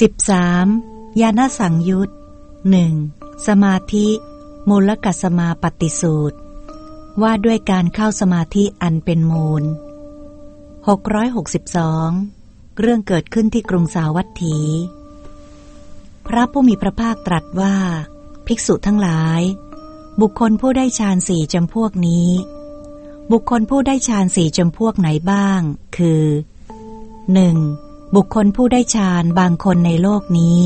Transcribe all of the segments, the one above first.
13. ญาณสังยุตหนึ่งสมาธิ มูลกัสมาปฏิสูตร ว่าด้วยการเข้าสมาธิอันเป็นมูล 662 เรื่องเกิดขึ้นที่กรุงสาวัตถี พระผู้มีพระภาคตรัสว่า ภิกษุทั้งหลาย บุคคลผู้ได้ฌานสี่จำพวกนี้ บุคคลผู้ได้ฌานสี่จำพวกไหนบ้าง คือ 1. บุคคลผู้ได้ฌานบางคนในโลกนี้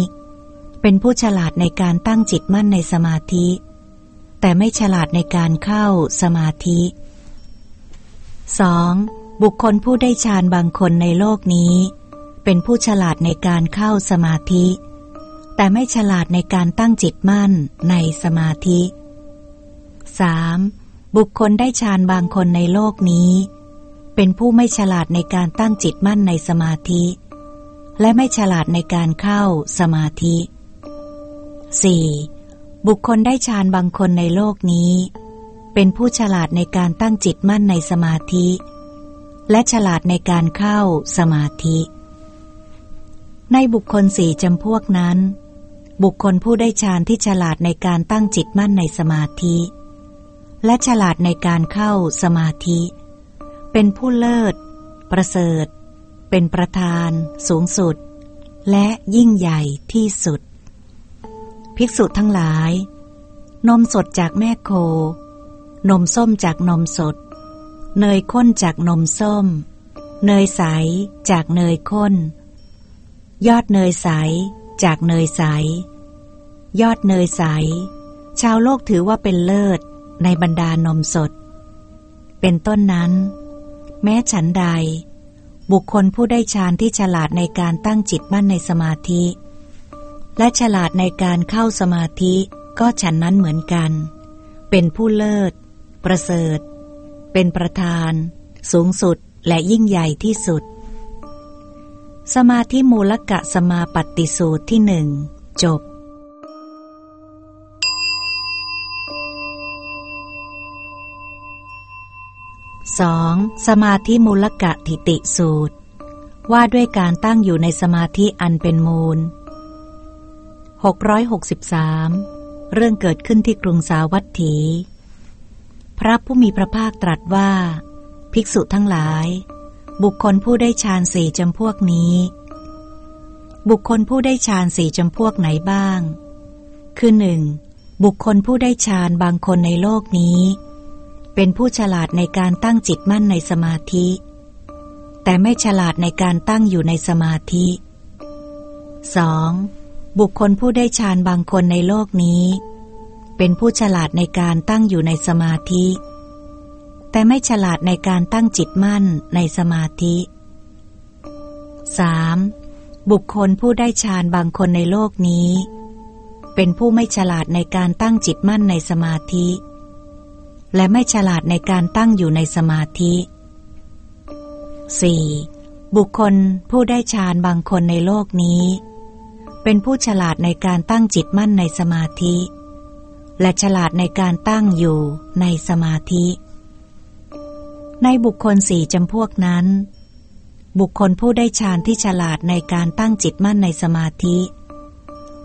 เป็นผู้ฉลาดในการตั้งจิตมั่นในสมาธิ แต่ไม่ฉลาดในการเข้าสมาธิ 2. บุคคลผู้ได้ฌานบางคนในโลกนี้ เป็นผู้ฉลาดในการเข้าสมาธิ แต่ไม่ฉลาดในการตั้งจิตมั่นในสมาธิ 3. บุคคลได้ฌานบางคนในโลกนี้ เป็นผู้ไม่ฉลาดในการตั้งจิตมั่นในสมาธิ และไม่ฉลาดในการเข้าสมาธิ 4. บุคคลได้ฌานบางคนในโลกนี้ เป็นผู้ฉลาดในการตั้งจิตมั่นในสมาธิ และฉลาดในการเข้าสมาธิ ในบุคคลสี่จำพวกนั้น บุคคลผู้ได้ฌานที่ฉลาดในการตั้งจิตมั่นในสมาธิ และฉลาดในการเข้าสมาธิ เป็นผู้เลิศ ประเสริฐ เป็นประธาน สูงสุด และยิ่งใหญ่ที่สุด ภิกษุทั้งหลาย นมสดจากแม่โค นมส้มจากนมสด เนยข้นจากนมส้ม เนยใสจากเนยข้น ยอดเนยใสจากเนยใส ยอดเนยใส ชาวโลกถือว่าเป็นเลิศในบรรดานมสด เป็นต้นนั้น แม้ฉันใด บุคคลผู้ได้ฌานที่ฉลาดในการตั้งจิตมั่นในสมาธิ และฉลาดในการเข้าสมาธิก็ฉันนั้นเหมือนกัน เป็นผู้เลิศ ประเสริฐ เป็นประธาน สูงสุดและยิ่งใหญ่ที่สุด สมาธิมูลกะสมาปฏิสูตรที่หนึ่งจบ 2. สมาธิมูลกะทิติสูตร ว่าด้วยการตั้งอยู่ในสมาธิอันเป็นมูล 663 เรื่องเกิดขึ้นที่กรุงสาวัตถี พระผู้มีพระภาคตรัสว่า ภิกษุทั้งหลาย บุคคลผู้ได้ฌานสี่จำพวกนี้ บุคคลผู้ได้ฌานสี่จำพวกไหนบ้าง คือหนึ่งบุคคลผู้ได้ฌานบางคนในโลกนี้ เป็นผู้ฉลาดในการตั้งจิตมั่นในสมาธิ แต่ไม่ฉลาดในการตั้งอยู่ในสมาธิ 2. บุคคลผู้ได้ฌานบางคนในโลกนี้ เป็นผู้ฉลาดในการตั้งอยู่ในสมาธิ แต่ไม่ฉลาดในการตั้งจิตมั่นในสมาธิ 3. บุคคลผู้ได้ฌานบางคนในโลกนี้ เป็นผู้ไม่ฉลาดในการตั้งจิตมั่นในสมาธิ และไม่ฉลาดในการตั้งอยู่ในสมาธิ 4. บุคคลผู้ได้ฌานบางคนในโลกนี้ เป็นผู้ฉลาดในการตั้งจิตมั่นในสมาธิ และฉลาดในการตั้งอยู่ในสมาธิ ในบุคคลสี่จำพวกนั้น บุคคลผู้ได้ฌานที่ฉลาดในการตั้งจิตมั่นในสมาธิ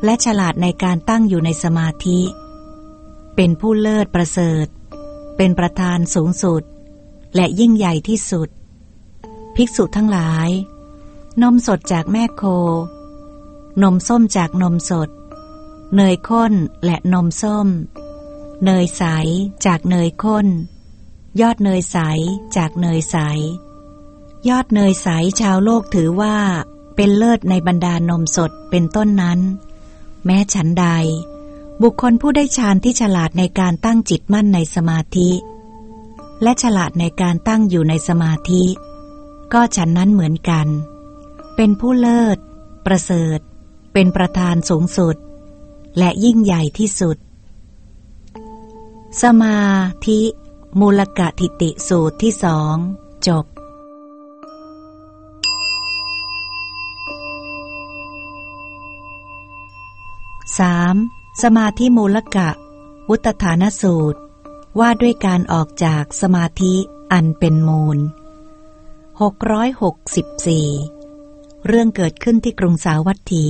และฉลาดในการตั้งอยู่ในสมาธิ เป็นผู้เลิศประเสริฐ เป็นประธานสูงสุด และยิ่งใหญ่ที่สุด ภิกษุทั้งหลาย นมสดจากแม่โค นมส้มจากนมสด เนยข้นและนมส้ม เนยใสจากเนยข้น ยอดเนยใสจากเนยใส ยอดเนยใสชาวโลกถือว่าเป็นเลิศในบรรดานมสดเป็นต้นนั้น แม้ฉันใด บุคคลผู้ได้ฌานที่ฉลาดในการตั้งจิตมั่นในสมาธิ และฉลาดในการตั้งอยู่ในสมาธิ ก็ฉันนั้นเหมือนกัน เป็นผู้เลิศ ประเสริฐ เป็นประธานสูงสุด และยิ่งใหญ่ที่สุด สมาธิ มูลกะทิติสูตรที่สองจบ 3. สมาธิมูลกะ วุตฐานสูตร ว่าด้วยการออกจากสมาธิอันเป็นมูล 664 เรื่องเกิดขึ้นที่กรุงสาวัตถี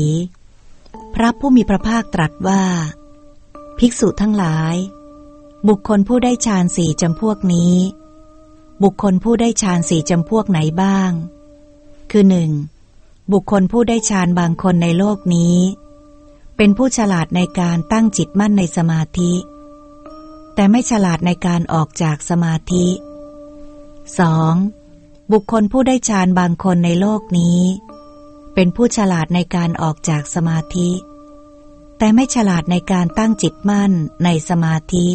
พระผู้มีพระภาคตรัสว่า ภิกษุทั้งหลาย บุคคลผู้ได้ฌานสี่จำพวกนี้ บุคคลผู้ได้ฌานสี่จำพวกไหนบ้าง คือหนึ่งบุคคลผู้ได้ฌานบางคนในโลกนี้ เป็นผู้ฉลาดในการตั้งจิตมั่นในสมาธิ แต่ไม่ฉลาดในการออกจากสมาธิ 2. บุคคลผู้ได้ฌานบางคนในโลกนี้ เป็นผู้ฉลาดในการออกจากสมาธิ แต่ไม่ฉลาดในการตั้งจิตมั่นในสมาธิ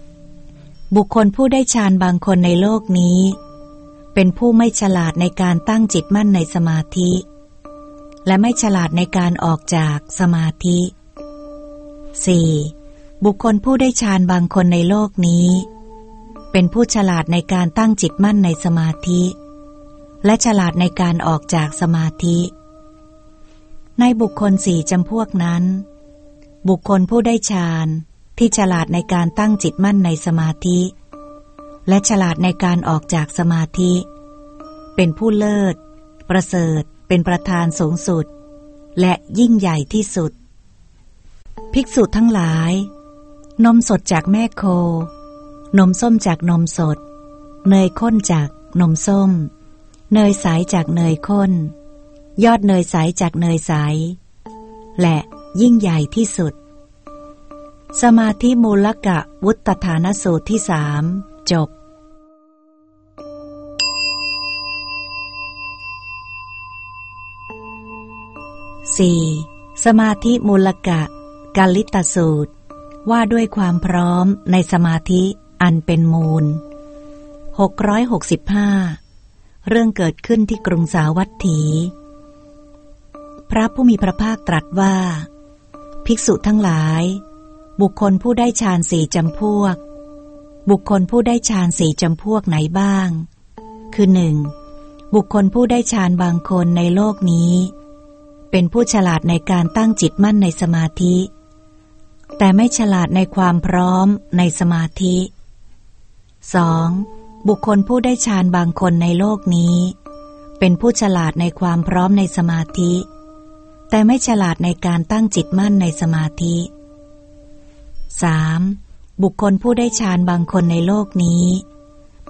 3. บุคคลผู้ได้ฌานบางคนในโลกนี้ เป็นผู้ไม่ฉลาดในการตั้งจิตมั่นในสมาธิ และไม่ฉลาดในการออกจากสมาธิ 4. บุคคลผู้ได้ฌานบางคนในโลกนี้ เป็นผู้ฉลาดในการตั้งจิตมั่นในสมาธิ และฉลาดในการออกจากสมาธิ ในบุคคลสี่จำพวกนั้น บุคคลผู้ได้ฌานที่ฉลาดในการตั้งจิตมั่นในสมาธิ และฉลาดในการออกจากสมาธิ เป็นผู้เลิศ ประเสริฐ เป็นประธานสูงสุด และยิ่งใหญ่ที่สุด ภิกษุทั้งหลาย นมสดจากแม่โค นมส้มจากนมสด เนยข้นจากนมส้ม เนยใสจากเนยข้น ยอดเนยใสจากเนยใส และยิ่งใหญ่ที่สุด สมาธิมูลกะวุตฐานสูตรที่สามจบ 4. สมาธิมูลกะกาลิตสูตร ว่าด้วยความพร้อมในสมาธิอันเป็นมูล 665 เรื่องเกิดขึ้นที่กรุงสาวัตถี พระผู้มีพระภาคตรัสว่า ภิกษุทั้งหลาย บุคคลผู้ได้ฌานสี่จำพวก บุคคลผู้ได้ฌานสี่จำพวกไหนบ้าง คือหนึ่งบุคคลผู้ได้ฌานบางคนในโลกนี้ เป็นผู้ฉลาดในการตั้งจิตมั่นในสมาธิ แต่ไม่ฉลาดในความพร้อมในสมาธิ 2. บุคคลผู้ได้ฌานบางคนในโลกนี้ เป็นผู้ฉลาดในความพร้อมในสมาธิ แต่ไม่ฉลาดในการตั้งจิตมั่นในสมาธิ 3. บุคคลผู้ได้ฌานบางคนในโลกนี้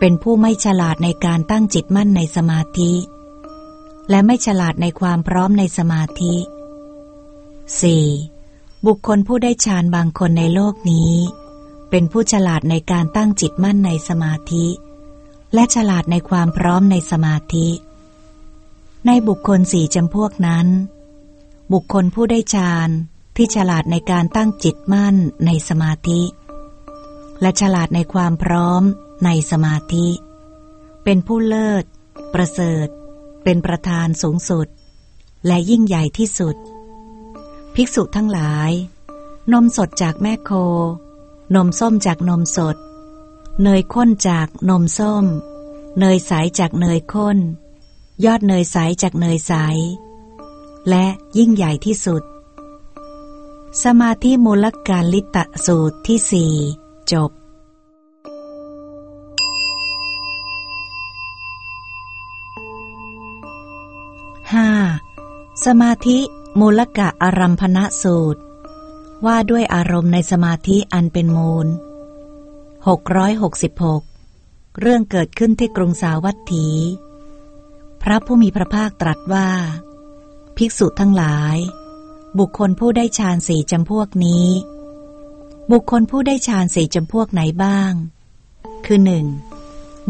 เป็นผู้ไม่ฉลาดในการตั้งจิตมั่นในสมาธิ และไม่ฉลาดในความพร้อมในสมาธิ 4. บุคคลผู้ได้ฌานบางคนในโลกนี้ เป็นผู้ฉลาดในการตั้งจิตมั่นในสมาธิ และฉลาดในความพร้อมในสมาธิ ในบุคคลสี่จำพวกนั้น บุคคลผู้ได้ฌานที่ฉลาดในการตั้งจิตมั่นในสมาธิ และฉลาดในความพร้อมในสมาธิ เป็นผู้เลิศ ประเสริฐ เป็นประธานสูงสุด และยิ่งใหญ่ที่สุด ภิกษุทั้งหลาย นมสดจากแม่โค นมส้มจากนมสด เนยข้นจากนมส้ม เนยใสจากเนยข้น ยอดเนยใสจากเนยใส และยิ่งใหญ่ที่สุด สมาธิมูลการลิตะสูตรที่สี่จบ สมาธิมูลกะอารัมพณสูตร ว่าด้วยอารมณ์ในสมาธิอันเป็นมูล 666 เรื่องเกิดขึ้นที่กรุงสาวัตถี พระผู้มีพระภาคตรัสว่า ภิกษุทั้งหลาย บุคคลผู้ได้ฌานสี่จำพวกนี้ บุคคลผู้ได้ฌานสี่จำพวกไหนบ้าง คือหนึ่ง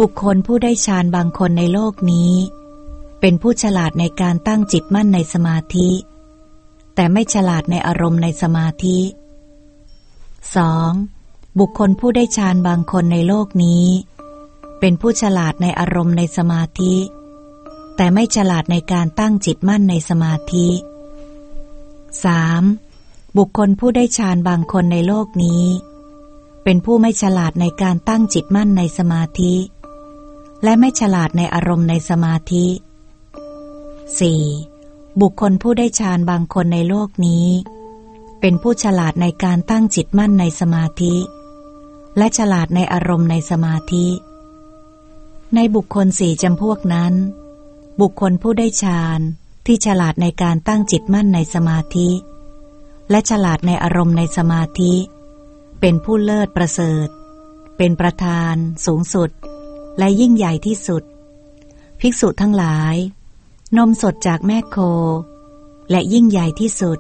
บุคคลผู้ได้ฌานบางคนในโลกนี้ เป็นผู้ฉลาดในการตั้งจิตมั่นในสมาธิ แต่ไม่ฉลาดในอารมณ์ในสมาธิ 2. บุคคลผู้ได้ฌานบางคนในโลกนี้ เป็นผู้ฉลาดในอารมณ์ในสมาธิ แต่ไม่ฉลาดในการตั้งจิตมั่นในสมาธิ 3. บุคคลผู้ได้ฌานบางคนในโลกนี้ เป็นผู้ไม่ฉลาดในการตั้งจิตมั่นในสมาธิ และไม่ฉลาดในอารมณ์ในสมาธิ 4. บุคคลผู้ได้ฌานบางคนในโลกนี้ เป็นผู้ฉลาดในการตั้งจิตมั่นในสมาธิ และฉลาดในอารมณ์ในสมาธิ ในบุคคลสี่จำพวกนั้น บุคคลผู้ได้ฌานที่ฉลาดในการตั้งจิตมั่นในสมาธิ และฉลาดในอารมณ์ในสมาธิ เป็นผู้เลิศประเสริฐ เป็นประธาน สูงสุด และยิ่งใหญ่ที่สุด ภิกษุทั้งหลาย นมสดจากแม่โค และยิ่งใหญ่ที่สุด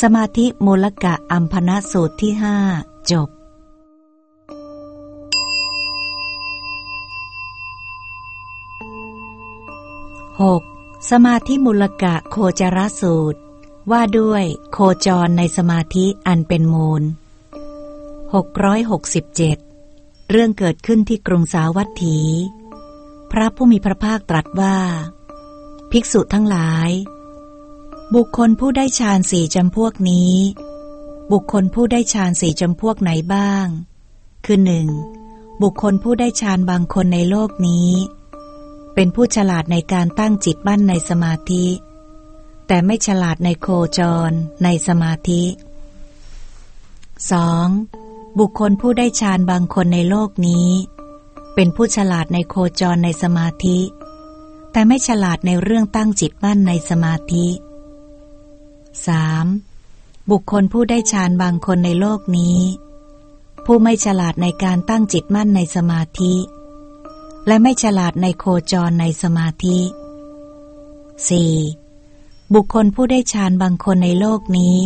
สมาธิมูลกะอัมพนะสูตรที่ห้าจบ 6. สมาธิมูลกะโคจรสูตร ว่าด้วยโคจรในสมาธิอันเป็นมูล 667 เรื่องเกิดขึ้นที่กรุงสาวัตถี พระผู้มีพระภาคตรัสว่า ภิกษุทั้งหลาย บุคคลผู้ได้ฌานสี่จำพวกนี้ บุคคลผู้ได้ฌานสี่จำพวกไหนบ้าง คือหนึ่งบุคคลผู้ได้ฌานบางคนในโลกนี้ เป็นผู้ฉลาดในการตั้งจิตมั่นในสมาธิ แต่ไม่ฉลาดในโคจรในสมาธิ 2. บุคคลผู้ได้ฌานบางคนในโลกนี้ เป็นผู้ฉลาดในโคจรในสมาธิ แต่ไม่ฉลาดในเรื่องตั้งจิตมั่นในสมาธิ 3. บุคคลผู้ได้ฌานบางคนในโลกนี้ ผู้ไม่ฉลาดในการตั้งจิตมั่นในสมาธิ และไม่ฉลาดในโคจรในสมาธิ 4. บุคคลผู้ได้ฌานบางคนในโลกนี้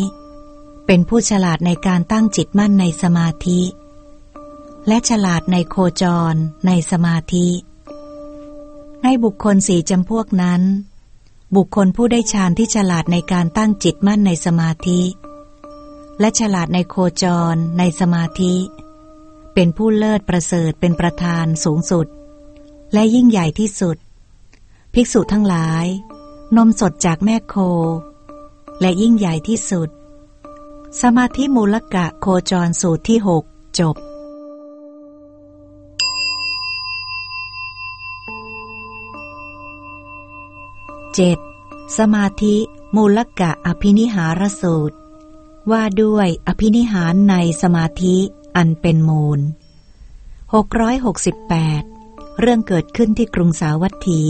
เป็นผู้ฉลาดในการตั้งจิตมั่นในสมาธิ และฉลาดในโคจรในสมาธิ ในบุคคลสี่จำพวกนั้น บุคคลผู้ได้ฌานที่ฉลาดในการตั้งจิตมั่นในสมาธิ และฉลาดในโคจรในสมาธิ เป็นผู้เลิศประเสริฐเป็นประธานสูงสุด และยิ่งใหญ่ที่สุด ภิกษุทั้งหลาย นมสดจากแม่โค และยิ่งใหญ่ที่สุด สมาธิมูลกะโคจรสูตรที่หกจบ เจ็ดสมาธิมูลกะอภินิหารสูตร ว่าด้วยอภินิหารในสมาธิอันเป็นมูล 668 เรื่องเกิดขึ้นที่กรุงสาวัตถี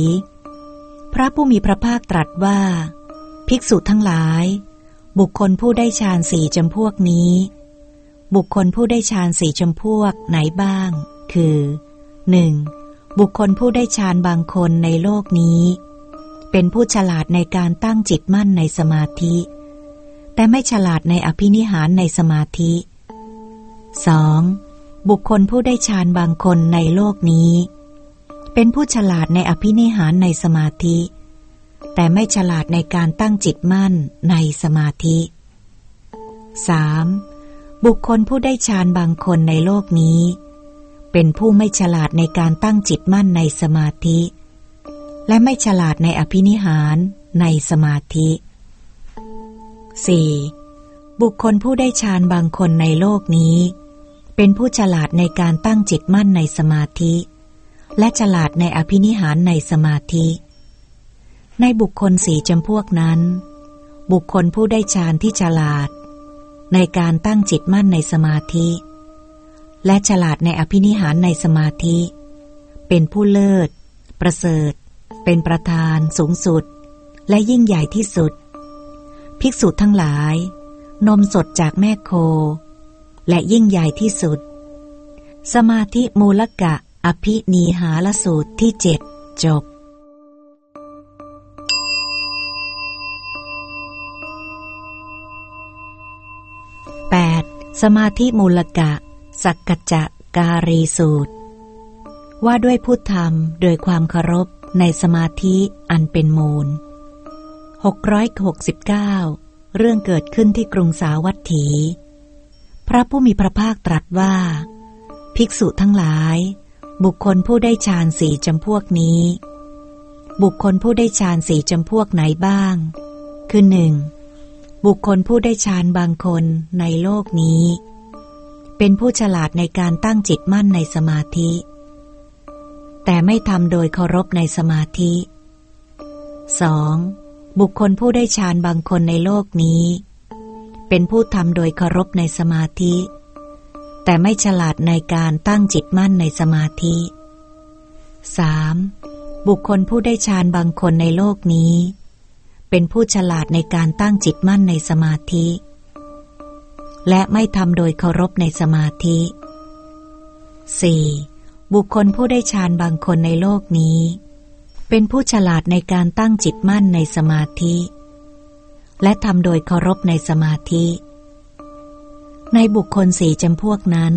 พระผู้มีพระภาคตรัสว่า ภิกษุทั้งหลาย บุคคลผู้ได้ฌานสี่จำพวกนี้ บุคคลผู้ได้ฌานสี่จำพวกไหนบ้าง คือ 1. บุคคลผู้ได้ฌานบางคนในโลกนี้ เป็นผู้ฉลาดในการตั้งจิตมั่นในสมาธิ แต่ไม่ฉลาดในอภินิหารในสมาธิ 2. บุคคลผู้ได้ฌานบางคนในโลกนี้ เป็นผู้ฉลาดในอภินิหารในสมาธิ แต่ไม่ฉลาดในการตั้งจิตมั่นในสมาธิ 3. บุคคลผู้ได้ฌานบางคนในโลกนี้ เป็นผู้ไม่ฉลาดในการตั้งจิตมั่นในสมาธิ และไม่ฉลาดในอภินิหารในสมาธิ 4. บุคคลผู้ได้ฌานบางคนในโลกนี้ เป็นผู้ฉลาดในการตั้งจิตมั่นในสมาธิ และฉลาดในอภินิหารในสมาธิ ในบุคคลสี่จำพวกนั้น บุคคลผู้ได้ฌานที่ฉลาด ในการตั้งจิตมั่นในสมาธิ และฉลาดในอภินิหารในสมาธิ เป็นผู้เลิศ ประเสริฐ เป็นประธานสูงสุด และยิ่งใหญ่ที่สุด ภิกษุทั้งหลาย นมสดจากแม่โค และยิ่งใหญ่ที่สุด สมาธิมูลกะอภินีหาลสูตรที่เจ็ดจบ 8. สมาธิมูลกะ สักกจะการีสูตร ว่าด้วยผู้ทำโดยความเคารพ ในสมาธิอันเป็นมูล 669 เรื่องเกิดขึ้นที่กรุงสาวัตถี พระผู้มีพระภาคตรัสว่า ภิกษุทั้งหลาย บุคคลผู้ได้ฌานสี่จำพวกนี้ บุคคลผู้ได้ฌานสี่จำพวกไหนบ้าง คือหนึ่งบุคคลผู้ได้ฌานบางคนในโลกนี้ เป็นผู้ฉลาดในการตั้งจิตมั่นในสมาธิ แต่ไม่ทำโดยเคารพในสมาธิ 2. บุคคลผู้ได้ฌานบางคนในโลกนี้ เป็นผู้ทำโดยเคารพในสมาธิ แต่ไม่ฉลาดในการตั้งจิตมั่นในสมาธิ 3. บุคคลผู้ได้ฌานบางคนในโลกนี้ เป็นผู้ฉลาดในการตั้งจิตมั่นในสมาธิ และไม่ทำโดยเคารพในสมาธิ 4. บุคคลผู้ได้ฌานบางคนในโลกนี้ เป็นผู้ฉลาดในการตั้งจิตมั่นในสมาธิ และทำโดยเคารพในสมาธิ ในบุคคลสี่จำพวกนั้น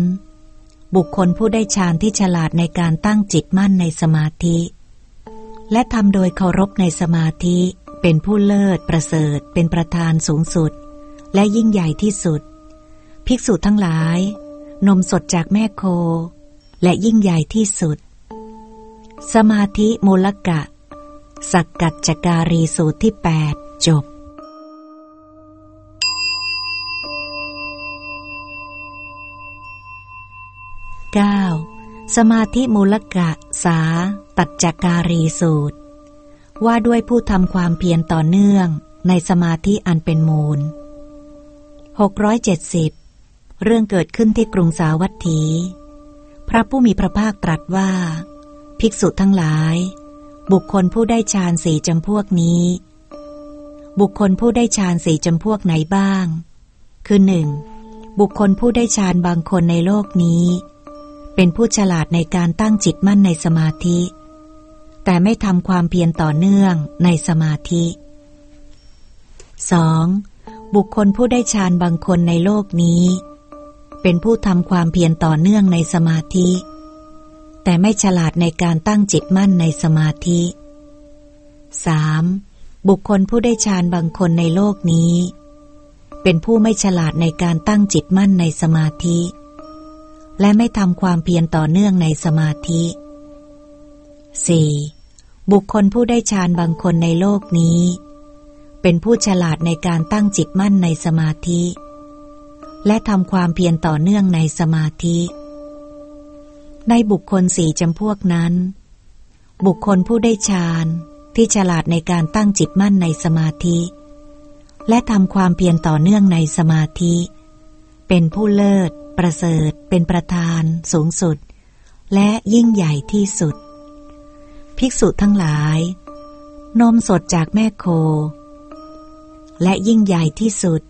บุคคลผู้ได้ฌานที่ฉลาดในการตั้งจิตมั่นในสมาธิ และทำโดยเคารพในสมาธิ เป็นผู้เลิศประเสริฐ เป็นประธานสูงสุด และยิ่งใหญ่ที่สุด ภิกษุทั้งหลาย นมสดจากแม่โค และยิ่งใหญ่ที่สุด สมาธิมูลกะ สักกัจจการีสูตรที่ 8 จบ 9. สมาธิมูลกะสา ตัจจการีสูตร ว่าด้วยผู้ทำความเพียรต่อเนื่องในสมาธิอันเป็นมูล 670 เรื่องเกิดขึ้นที่กรุงสาวัตถี พระผู้มีพระภาคตรัสว่า ภิกษุทั้งหลาย บุคคลผู้ได้ฌานสี่จำพวกนี้ บุคคลผู้ได้ฌานสี่จำพวกไหนบ้าง คือหนึ่งบุคคลผู้ได้ฌานบางคนในโลกนี้ เป็นผู้ฉลาดในการตั้งจิตมั่นในสมาธิ แต่ไม่ทำความเพียรต่อเนื่องในสมาธิ 2. บุคคลผู้ได้ฌานบางคนในโลกนี้ เป็นผู้ทำความเพียรต่อเนื่องในสมาธิ แต่ไม่ฉลาดในการตั้งจิตมั่นในสมาธิ 3. บุคคลผู้ได้ฌานบางคนในโลกนี้ เป็นผู้ไม่ฉลาดในการตั้งจิตมั่นในสมาธิ และไม่ทำความเพียรต่อเนื่องในสมาธิ 4. บุคคลผู้ได้ฌานบางคนในโลกนี้ เป็นผู้ฉลาดในการตั้งจิตมั่นในสมาธิ และทำความเพียรต่อเนื่องในสมาธิ ในบุคคลสี่จำพวกนั้น บุคคลผู้ได้ฌานที่ฉลาดในการตั้งจิตมั่นในสมาธิ และทำความเพียรต่อเนื่องในสมาธิ เป็นผู้เลิศ ประเสริฐ เป็นประธาน สูงสุด และยิ่งใหญ่ที่สุด ภิกษุทั้งหลาย นมสดจากแม่โค และยิ่งใหญ่ที่สุด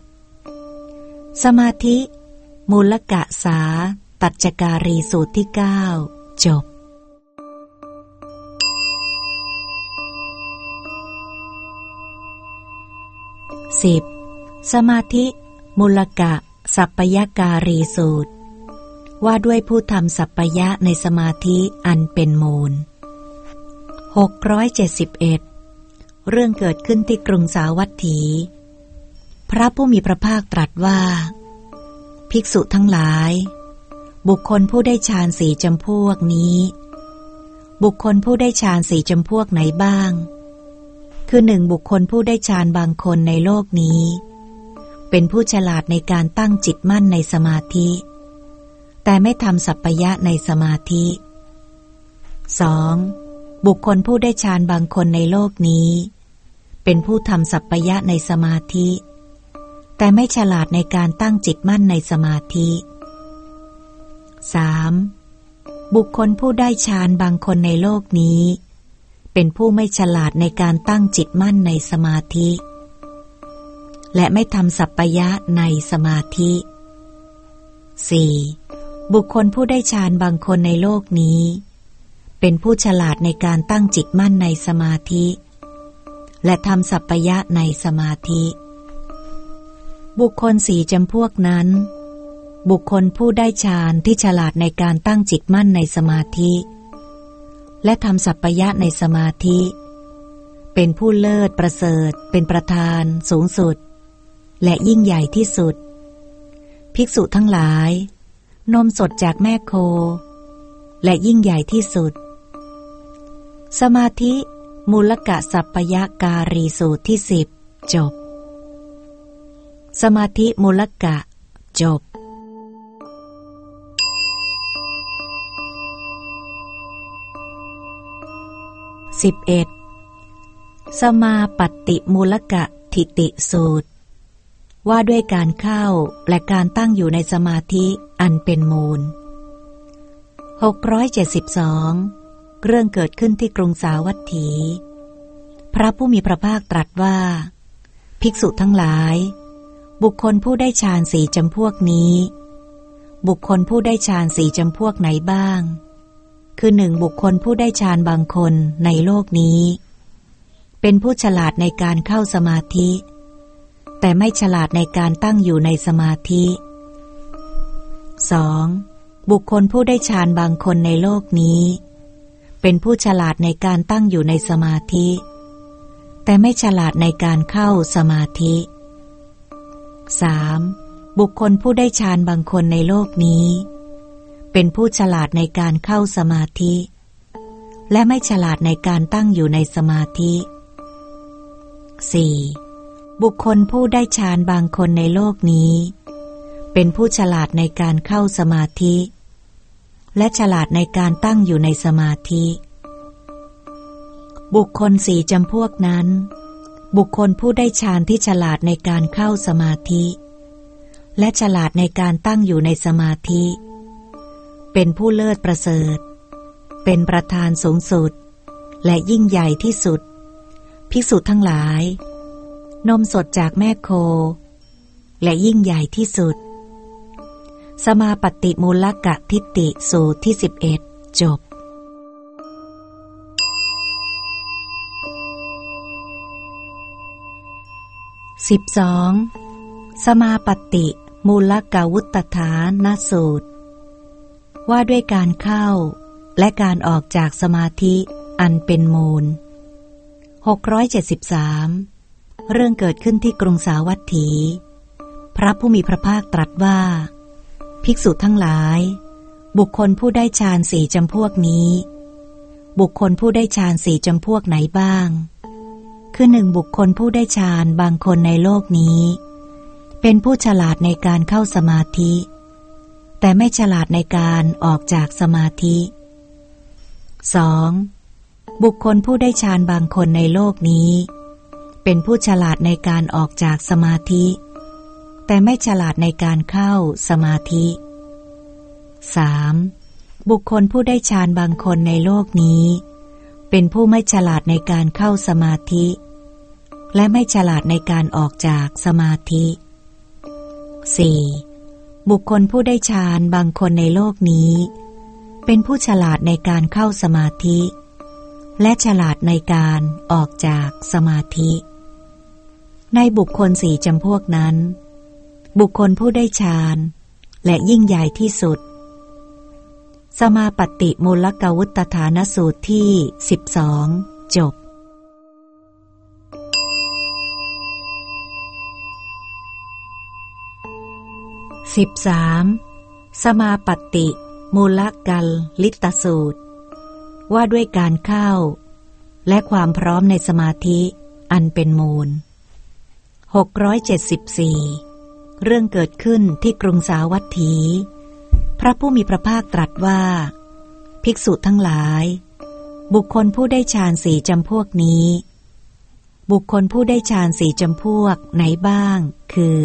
สมาธิ มูลกะสาตัจการีสูตรที่เก้าจบสิบสมาธิ มูลกะ สัพยการีสูตร ว่าด้วยผู้ทำสัพยะในสมาธิอันเป็นมูลหกร้อยเจ็ดสิบเอ็ดเรื่องเกิดขึ้นที่กรุงสาวัตถี พระผู้มีพระภาคตรัสว่า ภิกษุทั้งหลาย บุคคลผู้ได้ฌานสี่จำพวกนี้ บุคคลผู้ได้ฌานสี่จำพวกไหนบ้าง คือหนึ่งบุคคลผู้ได้ฌานบางคนในโลกนี้ เป็นผู้ฉลาดในการตั้งจิตมั่นในสมาธิ แต่ไม่ทำสัพพยะในสมาธิ 2. บุคคลผู้ได้ฌานบางคนในโลกนี้ เป็นผู้ทำสัพพยะในสมาธิ แต่ไม่ฉลาดในการตั้งจิตมั่นในสมาธิ 3. บุคคลผู้ได้ฌานบางคนในโลกนี้ เป็นผู้ไม่ฉลาดในการตั้งจิตมั่นในสมาธิ และไม่ทำสัพปยะในสมาธิ 4. บุคคลผู้ได้ฌานบางคนในโลกนี้ เป็นผู้ฉลาดในการตั้งจิตมั่นในสมาธิ และทำสัพปยะในสมาธิ บุคคลสี่จำพวกนั้น บุคคลผู้ได้ฌานที่ฉลาดในการตั้งจิตมั่นในสมาธิ และทำสัพพยะในสมาธิ เป็นผู้เลิศประเสริฐ เป็นประธาน สูงสุด และยิ่งใหญ่ที่สุด ภิกษุทั้งหลาย นมสดจากแม่โค และยิ่งใหญ่ที่สุด สมาธิ มูลกะสัพพยะการีสูตรที่สิบจบ สมาธิมูลกะ จบสิบเอ็ดสมาปฏิมูลกะทิติสูตร ว่าด้วยการเข้าและการตั้งอยู่ในสมาธิอันเป็นมูล 672 เรื่องเกิดขึ้นที่กรุงสาวัตถี พระผู้มีพระภาคตรัสว่า ภิกษุทั้งหลาย บุคคลผู้ได้ฌานสี่จำพวกนี้ บุคคลผู้ได้ฌานสี่จำพวกไหนบ้าง คือหนึ่งบุคคลผู้ได้ฌานบางคนในโลกนี้ เป็นผู้ฉลาดในการเข้าสมาธิ แต่ไม่ฉลาดในการตั้งอยู่ในสมาธิ 2. บุคคลผู้ได้ฌานบางคนในโลกนี้ เป็นผู้ฉลาดในการตั้งอยู่ในสมาธิ แต่ไม่ฉลาดในการเข้าสมาธิ 3. บุคคลผู้ได้ฌานบางคนในโลกนี้ เป็นผู้ฉลาดในการเข้าสมาธิ และไม่ฉลาดในการตั้งอยู่ในสมาธิ 4. บุคคลผู้ได้ฌานบางคนในโลกนี้ เป็นผู้ฉลาดในการเข้าสมาธิ และฉลาดในการตั้งอยู่ในสมาธิ บุคคลสี่จำพวกนั้น บุคคลผู้ได้ฌานที่ฉลาดในการเข้าสมาธิ และฉลาดในการตั้งอยู่ในสมาธิ เป็นผู้เลิศประเสริฐ เป็นประธานสูงสุด และยิ่งใหญ่ที่สุด ภิกษุทั้งหลาย นมสดจากแม่โค และยิ่งใหญ่ที่สุด สมาปฏิมูลกะทิฏฐิสูตรที่สิบเอ็ดจบ สิบสองสมาปฏิมูลกาวุตฐานสูตร ว่าด้วยการเข้าและการออกจากสมาธิอันเป็นมูล 673 เรื่องเกิดขึ้นที่กรุงสาวัตถี พระผู้มีพระภาคตรัสว่า ภิกษุทั้งหลาย บุคคลผู้ได้ฌานสี่จำพวกนี้ บุคคลผู้ได้ฌานสี่จำพวกไหนบ้าง คือหนึ่งบุคคลผู้ได้ฌานบางคนในโลกนี้ เป็นผู้ฉลาดในการเข้าสมาธิ แต่ไม่ฉลาดในการออกจากสมาธิ 2. บุคคลผู้ได้ฌานบางคนในโลกนี้ เป็นผู้ฉลาดในการออกจากสมาธิ แต่ไม่ฉลาดในการเข้าสมาธิ 3. บุคคลผู้ได้ฌานบางคนในโลกนี้ เป็นผู้ไม่ฉลาดในการเข้าสมาธิ และไม่ฉลาดในการออกจากสมาธิ 4. บุคคลผู้ได้ฌานบางคนในโลกนี้ เป็นผู้ฉลาดในการเข้าสมาธิ และฉลาดในการออกจากสมาธิ ในบุคคลสี่จำพวกนั้น บุคคลผู้ได้ฌานและยิ่งใหญ่ที่สุด สมาปฏิมูลกวุตฐานสูตรที่สิบสองจบสิบสามสมาปฏิมูลกัลลิตสูตร ว่าด้วยการเข้า และความพร้อมในสมาธิอันเป็นมูลหกร้อยเจ็ดสิบสี่เรื่องเกิดขึ้นที่กรุงสาวัตถี พระผู้มีพระภาคตรัสว่า ภิกษุทั้งหลาย บุคคลผู้ได้ฌานสี่จำพวกนี้ บุคคลผู้ได้ฌานสี่จำพวกไหนบ้าง คือ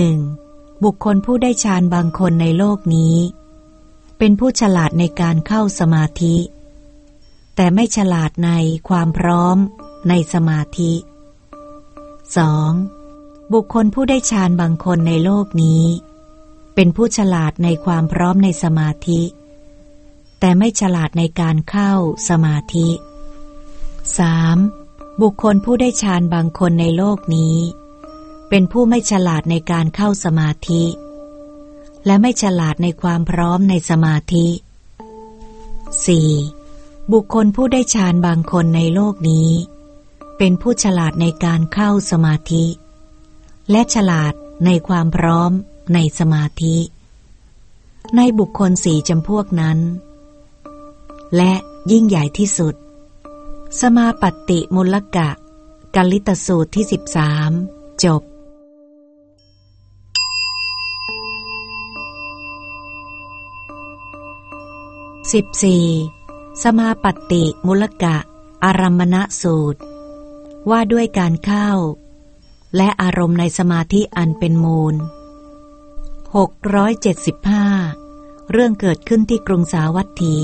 1. บุคคลผู้ได้ฌานบางคนในโลกนี้ เป็นผู้ฉลาดในการเข้าสมาธิ แต่ไม่ฉลาดในความพร้อมในสมาธิ 2. บุคคลผู้ได้ฌานบางคนในโลกนี้ เป็นผู้ฉลาดในความพร้อมในสมาธิ แต่ไม่ฉลาดในการเข้าสมาธิ 3. บุคคลผู้ได้ฌานบางคนในโลกนี้ เป็นผู้ไม่ฉลาดในการเข้าสมาธิ และไม่ฉลาดในความพร้อมในสมาธิ 4. บุคคลผู้ได้ฌานบางคนในโลกนี้ เป็นผู้ฉลาดในการเข้าสมาธิ และฉลาดในความพร้อม ในสมาธิ ในบุคคลสี่จำพวกนั้น และยิ่งใหญ่ที่สุด สมาปฏิมุลกะกัลิตสูตรที่สิบสามจบสิบสี่สมาปฏิมุลกะอารัมมณสูตร ว่าด้วยการเข้า และอารมณ์ในสมาธิอันเป็นมูล 675 เรื่องเกิดขึ้นที่กรุงสาวัตถี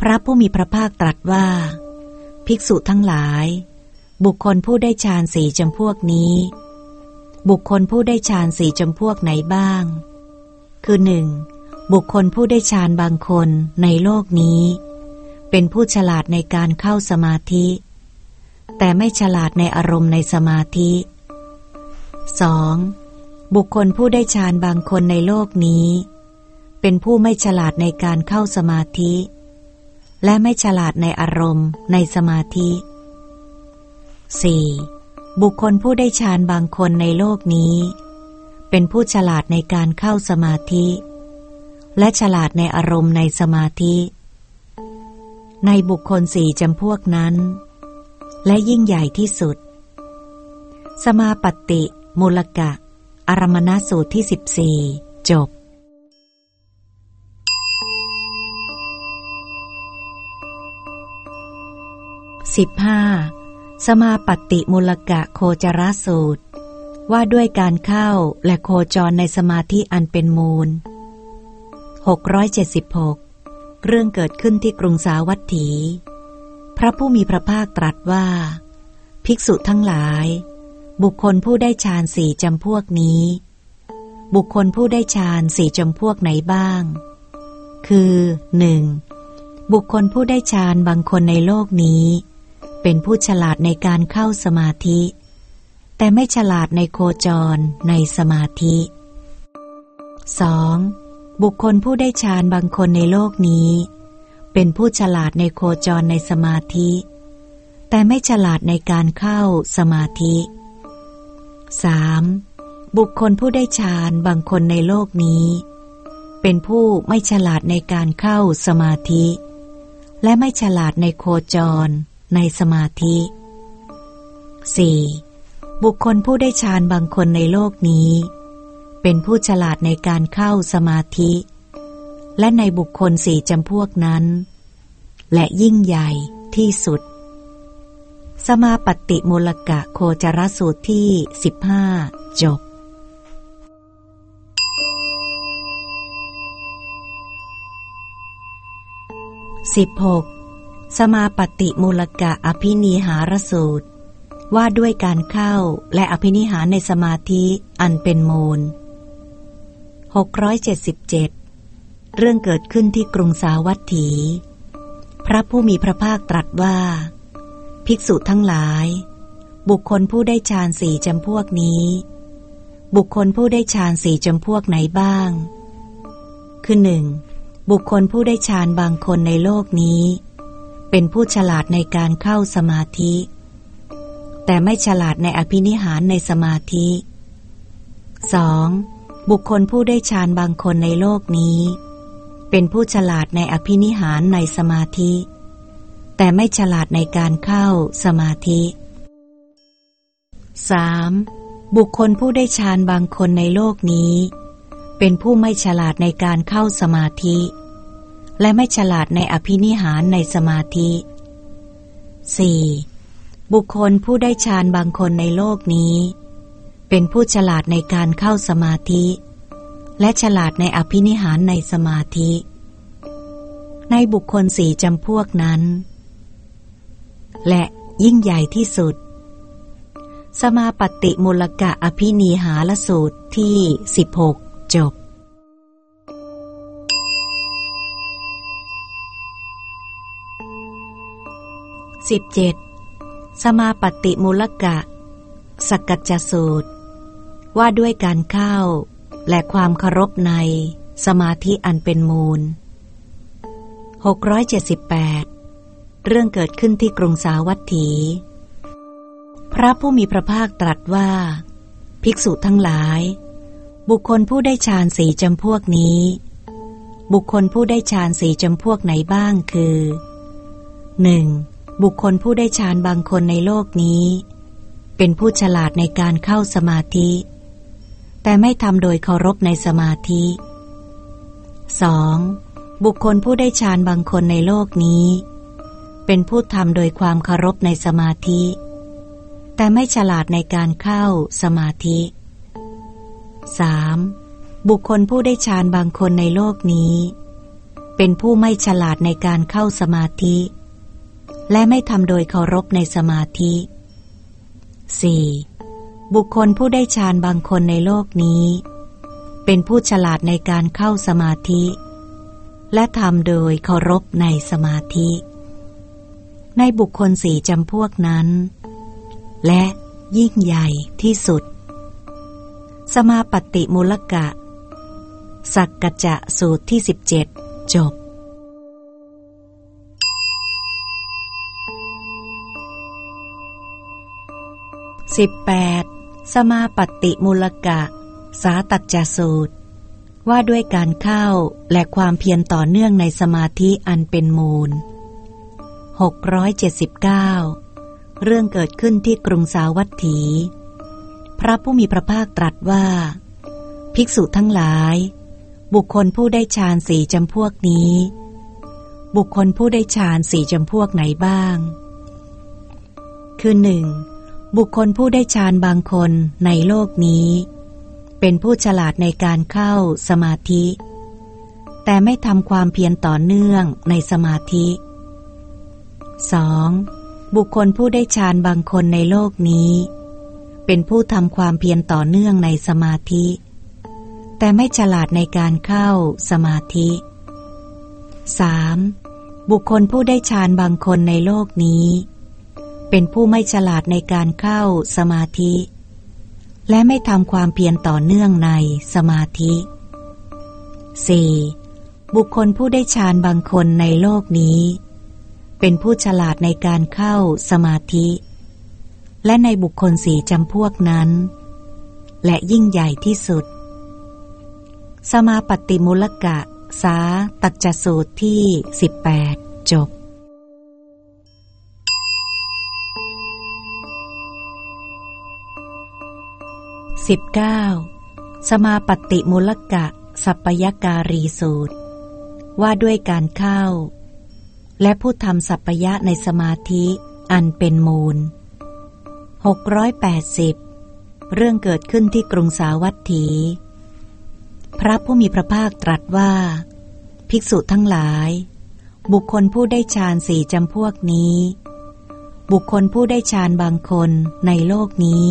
พระผู้มีพระภาคตรัสว่า ภิกษุทั้งหลาย บุคคลผู้ได้ฌานสี่จำพวกนี้ บุคคลผู้ได้ฌานสี่จำพวกไหนบ้าง คือหนึ่งบุคคลผู้ได้ฌานบางคนในโลกนี้ เป็นผู้ฉลาดในการเข้าสมาธิ แต่ไม่ฉลาดในอารมณ์ในสมาธิ 2. บุคคลผู้ได้ฌานบางคนในโลกนี้ เป็นผู้ไม่ฉลาดในการเข้าสมาธิ และไม่ฉลาดในอารมณ์ในสมาธิ 4. บุคคลผู้ได้ฌานบางคนในโลกนี้ เป็นผู้ฉลาดในการเข้าสมาธิ และฉลาดในอารมณ์ในสมาธิ ในบุคคลสี่จำพวกนั้น และยิ่งใหญ่ที่สุด สมาปฏิมูลกะ อารมณสูตรที่สิบสี่จบสิบห้าสมาปฏิมูลกะโคจรสูตร ว่าด้วยการเข้าและโคจรในสมาธิอันเป็นมูล 676 เรื่องเกิดขึ้นที่กรุงสาวัตถี พระผู้มีพระภาคตรัสว่า ภิกษุทั้งหลาย บุคคลผู้ได้ฌานสี่จำพวกนี้ บุคคลผู้ได้ฌานสี่จำพวกไหนบ้าง คือ 1. บุคคลผู้ได้ฌานบางคนในโลกนี้ เป็นผู้ฉลาดในการเข้าสมาธิ แต่ไม่ฉลาดในโคจรในสมาธิ 2. บุคคลผู้ได้ฌานบางคนในโลกนี้ เป็นผู้ฉลาดในโคจรในสมาธิ แต่ไม่ฉลาดในการเข้าสมาธิ 3. บุคคลผู้ได้ฌานบางคนในโลกนี้ เป็นผู้ไม่ฉลาดในการเข้าสมาธิ และไม่ฉลาดในโคจรในสมาธิ 4. บุคคลผู้ได้ฌานบางคนในโลกนี้ เป็นผู้ฉลาดในการเข้าสมาธิ และในบุคคลสี่จำพวกนั้น และยิ่งใหญ่ที่สุด สมาปฏิมูลกะโคจรสูตรที่สิบห้าจบสิบหกสมาปฏิมูลกะอภินิหารสูตร ว่าด้วยการเข้าและอภินิหารในสมาธิอันเป็นมูล 677 เรื่องเกิดขึ้นที่กรุงสาวัตถี พระผู้มีพระภาคตรัสว่า ภิกษุทั้งหลาย บุคคลผู้ได้ฌานสี่จำพวกนี้ บุคคลผู้ได้ฌานสี่จำพวกไหนบ้าง คือหนึ่งบุคคลผู้ได้ฌานบางคนในโลกนี้ เป็นผู้ฉลาดในการเข้าสมาธิ แต่ไม่ฉลาดในอภินิหารในสมาธิ 2. บุคคลผู้ได้ฌานบางคนในโลกนี้ เป็นผู้ฉลาดในอภินิหารในสมาธิ แต่ไม่ฉลาดในการเข้าสมาธิ 3. บุคคลผู้ได้ฌานบางคนในโลกนี้ เป็นผู้ไม่ฉลาดในการเข้าสมาธิ และไม่ฉลาดในอภินิหารในสมาธิ 4. บุคคลผู้ได้ฌานบางคนในโลกนี้ เป็นผู้ฉลาดในการเข้าสมาธิ และฉลาดในอภินิหารในสมาธิ ในบุคคลสี่จำพวกนั้น และยิ่งใหญ่ที่สุด สมาปฏิมูลกะอภินิหารสูตรที่ 16 จบสิบเจ็ดสมาปฏิมูลกะ สกัจจสูตร ว่าด้วยการเข้า และความเคารพในสมาธิอันเป็นมูล 678 เรื่องเกิดขึ้นที่กรุงสาวัตถี พระผู้มีพระภาคตรัสว่า ภิกษุทั้งหลาย บุคคลผู้ได้ฌานสี่จำพวกนี้ บุคคลผู้ได้ฌานสี่จำพวกไหนบ้างคือ 1. บุคคลผู้ได้ฌานบางคนในโลกนี้ เป็นผู้ฉลาดในการเข้าสมาธิ แต่ไม่ทำโดยเคารพในสมาธิ 2. บุคคลผู้ได้ฌานบางคนในโลกนี้ เป็นผู้ทำโดยความเคารพในสมาธิ แต่ไม่ฉลาดในการเข้าสมาธิ 3. บุคคลผู้ได้ฌานบางคนในโลกนี้ เป็นผู้ไม่ฉลาดในการเข้าสมาธิ และไม่ทำโดยเคารพในสมาธิ 4. บุคคลผู้ได้ฌานบางคนในโลกนี้ เป็นผู้ฉลาดในการเข้าสมาธิ และทำโดยเคารพในสมาธิ ในบุคคลสี่จำพวกนั้น และยิ่งใหญ่ที่สุด สมาปฏิมูลกะ สักกะจะสูตรที่สิบเจ็ดจบ 18. สมาปฏิมูลกะ สาตัจจสูตร ว่าด้วยการเข้าและความเพียรต่อเนื่องในสมาธิอันเป็นมูล 679 เรื่องเกิดขึ้นที่กรุงสาวัตถี พระผู้มีพระภาคตรัสว่า ภิกษุทั้งหลาย บุคคลผู้ได้ฌานสี่จำพวกนี้ บุคคลผู้ได้ฌานสี่จำพวกไหนบ้าง คือหนึ่งบุคคลผู้ได้ฌานบางคนในโลกนี้ เป็นผู้ฉลาดในการเข้าสมาธิ แต่ไม่ทำความเพียรต่อเนื่องในสมาธิ 2. บุคคลผู้ได้ฌานบางคนในโลกนี้ เป็นผู้ทำความเพียรต่อเนื่องในสมาธิ แต่ไม่ฉลาดในการเข้าสมาธิ 3. บุคคลผู้ได้ฌานบางคนในโลกนี้ เป็นผู้ไม่ฉลาดในการเข้าสมาธิ และไม่ทำความเพียรต่อเนื่องในสมาธิ 4. บุคคลผู้ได้ฌานบางคนในโลกนี้ เป็นผู้ฉลาดในการเข้าสมาธิ และในบุคคลสี่จำพวกนั้น และยิ่งใหญ่ที่สุด สมาปฏิมุลกะ สาตัจจสูตรที่ 18 จบ 19. สมาปฏิมูลกะ สัปยการีสูตร ว่าด้วยการเข้า และผู้ทำสัปยะในสมาธิอันเป็นมูล 680 เรื่องเกิดขึ้นที่กรุงสาวัตถี พระผู้มีพระภาคตรัสว่า ภิกษุทั้งหลาย บุคคลผู้ได้ฌานสี่จำพวกนี้ บุคคลผู้ได้ฌานบางคนในโลกนี้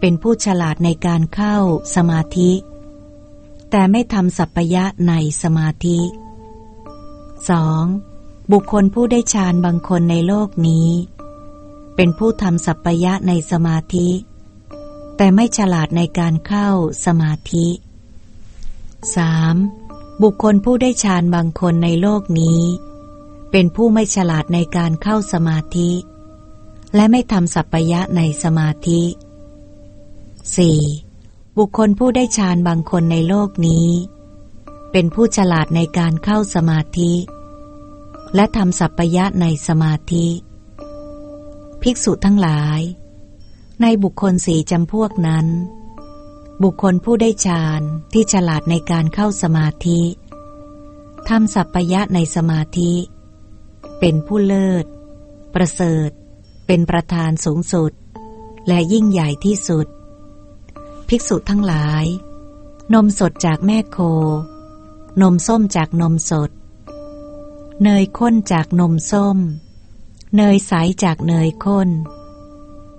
เป็นผู้ฉลาดในการเข้าสมาธิ แต่ไม่ทำสัพยะในสมาธิ 2. บุคคลผู้ได้ฌานบางคนในโลกนี้ เป็นผู้ทำสัพยะในสมาธิ แต่ไม่ฉลาดในการเข้าสมาธิ 3. บุคคลผู้ได้ฌานบางคนในโลกนี้ เป็นผู้ไม่ฉลาดในการเข้าสมาธิ และไม่ทำสัพยะในสมาธิ 4. บุคคลผู้ได้ฌานบางคนในโลกนี้ เป็นผู้ฉลาดในการเข้าสมาธิ และทำสัพพยะในสมาธิ ภิกษุทั้งหลาย ในบุคคลสี่จำพวกนั้น บุคคลผู้ได้ฌานที่ฉลาดในการเข้าสมาธิทำสัพพยะในสมาธิ เป็นผู้เลิศ ประเสริฐ เป็นประธานสูงสุด และยิ่งใหญ่ที่สุด ภิกษุทั้งหลาย นมสดจากแม่โค นมส้มจากนมสด เนยข้นจากนมส้ม เนยใสจากเนยข้น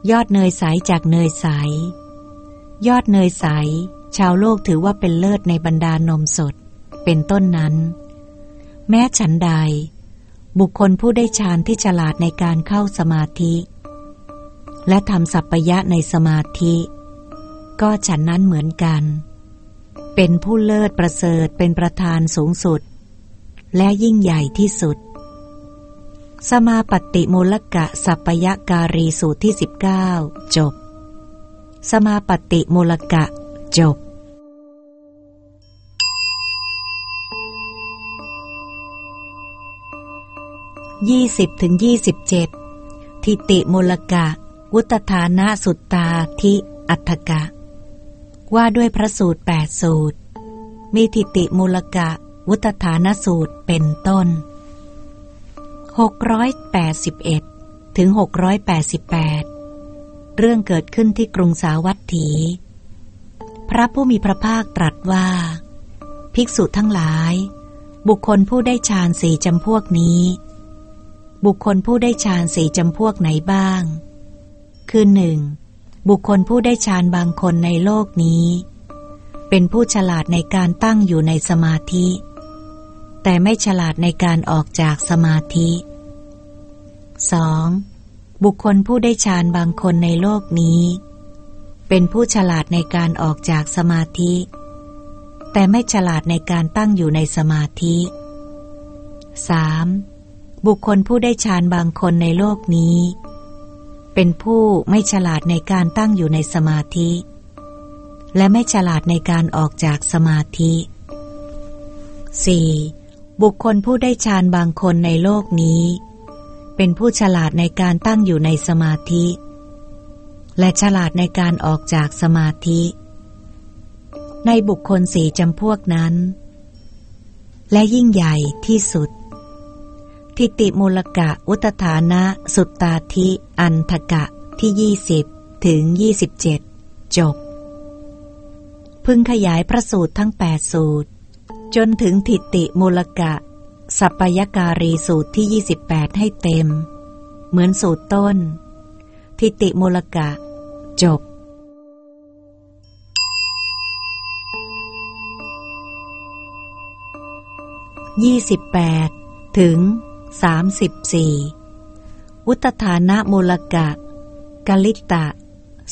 ยอดเนยใสจากเนยใส ยอดเนยใส ชาวโลกถือว่าเป็นเลิศในบรรดานมสด เป็นต้นนั้น แม้ฉันใด บุคคลผู้ได้ฌานที่ฉลาดในการเข้าสมาธิ และทำสัพพยะในสมาธิ ก็ฉันนั้นเหมือนกัน เป็นผู้เลิศประเสริฐเป็นประธานสูงสุด และยิ่งใหญ่ที่สุด สมาปฏิมูลกะสัพยการีสูตรที่ 19 จบ สมาปฏิมูลกะ จบยี่สิบถึงยี่สิบเจ็ดทิติมูลกะ วุตฐานะสุตตาทิอัตถกะ ว่าด้วยพระสูตรแปดสูตร มีทิติมูลกะ วุตฐานสูตรเป็นต้น 681 ถึง 688 เรื่องเกิดขึ้นที่กรุงสาวัตถี พระผู้มีพระภาคตรัสว่า ภิกษุทั้งหลาย บุคคลผู้ได้ฌานสี่จำพวกนี้ บุคคลผู้ได้ฌานสี่จำพวกไหนบ้าง คือหนึ่งบุคคลผู้ได้ฌานบางคนในโลกนี้ เป็นผู้ฉลาดในการตั้งอยู่ในสมาธิ แต่ไม่ฉลาดในการออกจากสมาธิ 2. บุคคลผู้ได้ฌานบางคนในโลกนี้ เป็นผู้ฉลาดในการออกจากสมาธิ แต่ไม่ฉลาดในการตั้งอยู่ในสมาธิ 3. บุคคลผู้ได้ฌานบางคนในโลกนี้ เป็นผู้ไม่ฉลาดในการตั้งอยู่ในสมาธิ และไม่ฉลาดในการออกจากสมาธิ 4. บุคคลผู้ได้ฌานบางคนในโลกนี้ เป็นผู้ฉลาดในการตั้งอยู่ในสมาธิ และฉลาดในการออกจากสมาธิ ในบุคคลสี่จำพวกนั้น และยิ่งใหญ่ที่สุด ทิติมูลกะอุตฐานะ สุตตาธิ อันทกะที่ยี่สิบถึงยี่สิบเจ็ดจบ พึงขยายพระสูตรทั้งแปดสูตร จนถึงทิติมูลกะ สัพยการีสูตรที่ 28 ให้เต็ม เหมือนสูตรต้น ทิติมูลกะ จบ 28 ถึง 34อุตฐานะมูลกะกลิตะ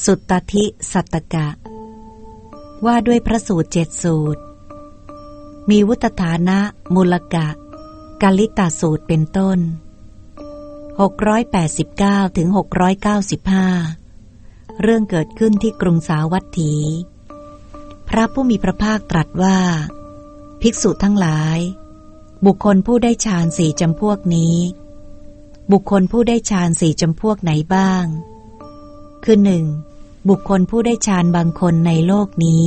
สุตติสัตตกะ ว่าด้วยพระสูตรเจ็ดสูตร มีวุตฐานะ มูลกะกาลิตาสูตรเป็นต้น 689ถึง695 เรื่องเกิดขึ้นที่กรุงสาวัตถี พระผู้มีพระภาคตรัสว่า ภิกษุทั้งหลาย บุคคลผู้ได้ฌานสี่จำพวกนี้ บุคคลผู้ได้ฌานสี่จำพวกไหนบ้าง คือหนึ่งบุคคลผู้ได้ฌานบางคนในโลกนี้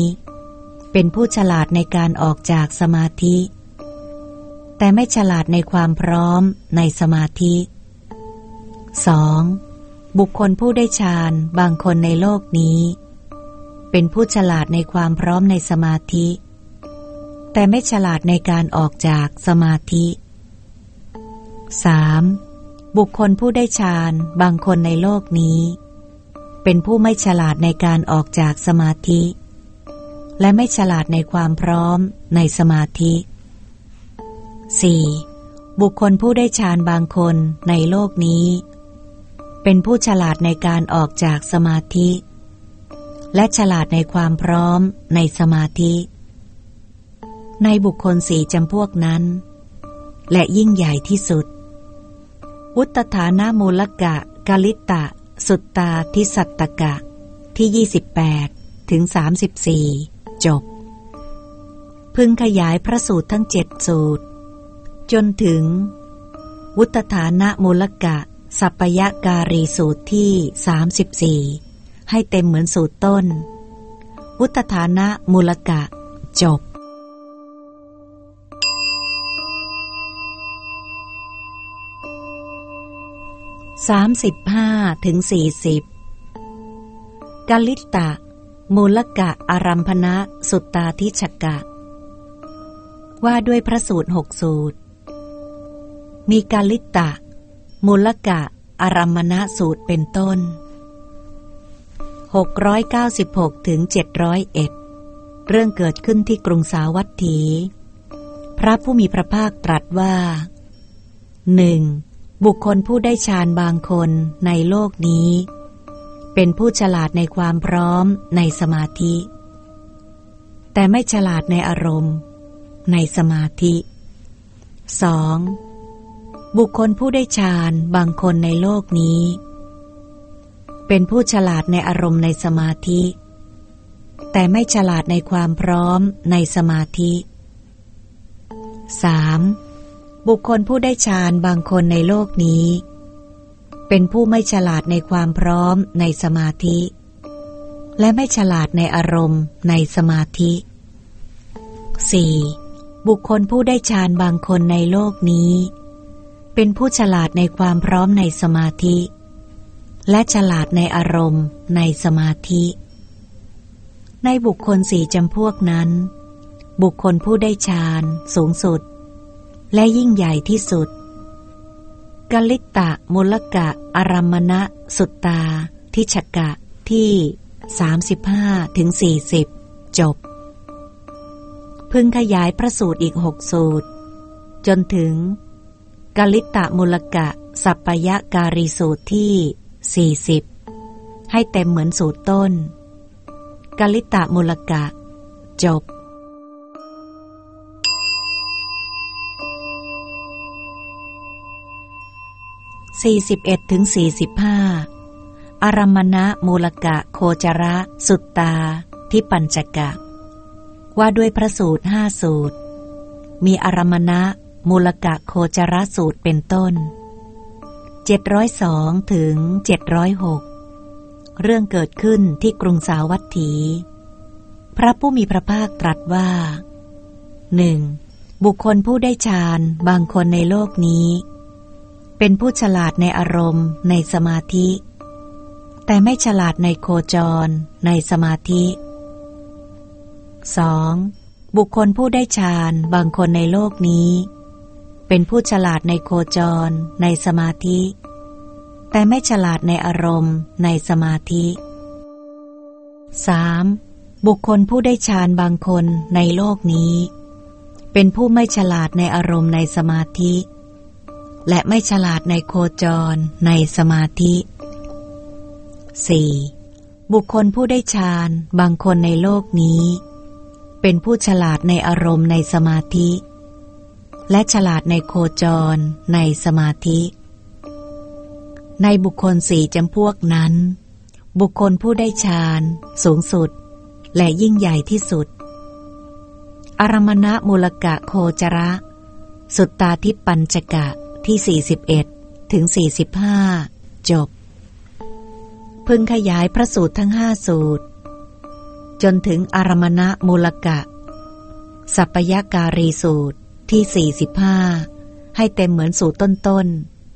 เป็นผู้ฉลาดในการออกจากสมาธิ แต่ไม่ฉลาดในความพร้อมในสมาธิ 2. บุคคลผู้ได้ฌานบางคนในโลกนี้ เป็นผู้ฉลาดในความพร้อมในสมาธิ แต่ไม่ฉลาดในการออกจากสมาธิ 3. บุคคลผู้ได้ฌานบางคนในโลกนี้ เป็นผู้ไม่ฉลาดในการออกจากสมาธิ และไม่ฉลาดในความพร้อมในสมาธิ 4. บุคคลผู้ได้ฌานบางคนในโลกนี้ เป็นผู้ฉลาดในการออกจากสมาธิ และฉลาดในความพร้อมในสมาธิ ในบุคคลสี่จำพวกนั้น และยิ่งใหญ่ที่สุดอุตฐานามูลกะกาลิตะ สุตตาทิสัตตกะ ที่ 28 ถึง 34 จบ พึงขยายพระสูตรทั้งเจ็ดสูตร จนถึง วุตฐานะมูลกะ สัพยการีสูตรที่ 34 ให้เต็มเหมือนสูตรต้น วุตฐานะมูลกะ จบสามสิบห้าถึงสี่สิบกาลิตะ มูลกะอารัมพนะสุตตาทิชกะ ว่าด้วยพระสูตรหกสูตร มีกาลิตะ มูลกะอารัมมณสูตรเป็นต้น 696ถึง701 เรื่องเกิดขึ้นที่กรุงสาวัตถี พระผู้มีพระภาคตรัสว่าหนึ่งบุคคลผู้ได้ฌานบางคนในโลกนี้ เป็นผู้ฉลาดในความพร้อมในสมาธิ แต่ไม่ฉลาดในอารมณ์ ในสมาธิสองบุคคลผู้ได้ฌานบางคนในโลกนี้ เป็นผู้ฉลาดในอารมณ์ในสมาธิ แต่ไม่ฉลาดในความพร้อมในสมาธิ 3. บุคคลผู้ได้ฌานบางคนในโลกนี้ เป็นผู้ไม่ฉลาดในความพร้อมในสมาธิ และไม่ฉลาดในอารมณ์ในสมาธิ 4. บุคคลผู้ได้ฌานบางคนในโลกนี้ เป็นผู้ฉลาดในความพร้อมในสมาธิ และฉลาดในอารมณ์ในสมาธิ ในบุคคลสี่จำพวกนั้น บุคคลผู้ได้ฌานสูงสุด และยิ่งใหญ่ที่สุด กลิตะ มุลกะ อารัมมณะ สุตตา ทิชกะ ที่ 35ถึง40 จบ พึงขยายพระสูตรอีกหกสูตร จนถึง กลิตะมุลกะ สัปปยะการีสูตรที่ 40 ให้เต็มเหมือนสูตรต้น กลิตะมุลกะ จบ 41ถึง45 อารมณะมูลกะโคจระ สุตตา ทิปัญจกะ ว่าด้วยพระสูตรห้าสูตร มีอารมณะมูลกะโคจระสูตรเป็นต้น 702ถึง706 เรื่องเกิดขึ้นที่กรุงสาวัตถี พระผู้มีพระภาคตรัสว่าหนึ่งบุคคลผู้ได้ฌานบางคนในโลกนี้ เป็นผู้ฉลาดในอารมณ์ ในสมาธิ แต่ไม่ฉลาดในโคจร ในสมาธิ 2. บุคคลผู้ได้ฌานบางคนในโลกนี้ เป็นผู้ฉลาดในโคจร ในสมาธิ แต่ไม่ฉลาดในอารมณ์ ในสมาธิ 3. บุคคลผู้ได้ฌานบางคนในโลกนี้ เป็นผู้ไม่ฉลาดในอารมณ์ในสมาธิ และไม่ฉลาดในโคจรในสมาธิ 4. บุคคลผู้ได้ฌานบางคนในโลกนี้ เป็นผู้ฉลาดในอารมณ์ในสมาธิ และฉลาดในโคจรในสมาธิ ในบุคคลสี่จำพวกนั้น บุคคลผู้ได้ฌานสูงสุด และยิ่งใหญ่ที่สุด อารมณะมูลกะโคจระ สุตตาทิปัญจกะ ที่ 41 ถึง 45 จบ พึงขยายพระสูตรทั้งห้าสูตร จนถึงอารมณะมูลกะ สัพยาการีสูตรที่ 45 ให้เต็มเหมือนสูตรต้น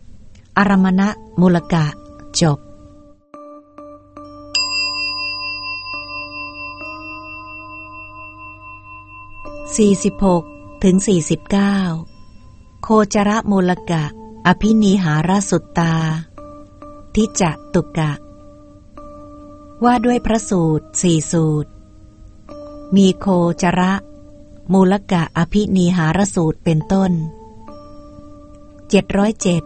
ๆ อารมณะมูลกะ จบ46ถึง49 โคจระมูลกะ อภินิหารสุตตา ทิจะตุกะ ว่าด้วยพระสูตรสี่สูตร มีโคจระ มูลกะอภินิหารสูตรเป็นต้นเจ็ดร้อยเจ็ด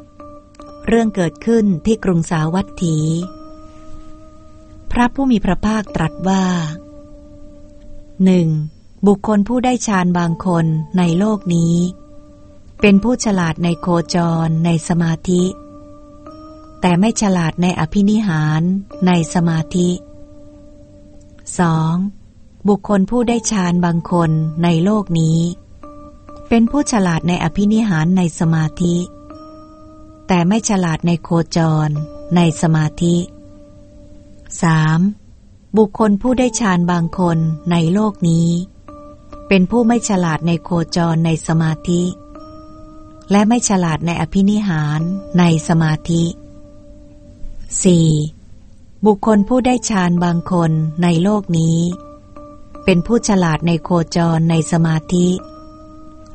เรื่องเกิดขึ้นที่กรุงสาวัตถี พระผู้มีพระภาคตรัสว่าหนึ่งบุคคลผู้ได้ฌานบางคนในโลกนี้ เป็นผู้ฉลาดในโคจรในสมาธิ แต่ไม่ฉลาดในอภินิหารในสมาธิ 2. บุคคลผู้ได้ฌานบางคนในโลกนี้ เป็นผู้ฉลาดในอภินิหารในสมาธิ แต่ไม่ฉลาดในโคจรในสมาธิ 3. บุคคลผู้ได้ฌานบางคนในโลกนี้ เป็นผู้ไม่ฉลาดในโคจรในสมาธิ และไม่ฉลาดในอภินิหารในสมาธิ 4. บุคคลผู้ได้ฌานบางคนในโลกนี้ เป็นผู้ฉลาดในโคจรในสมาธิ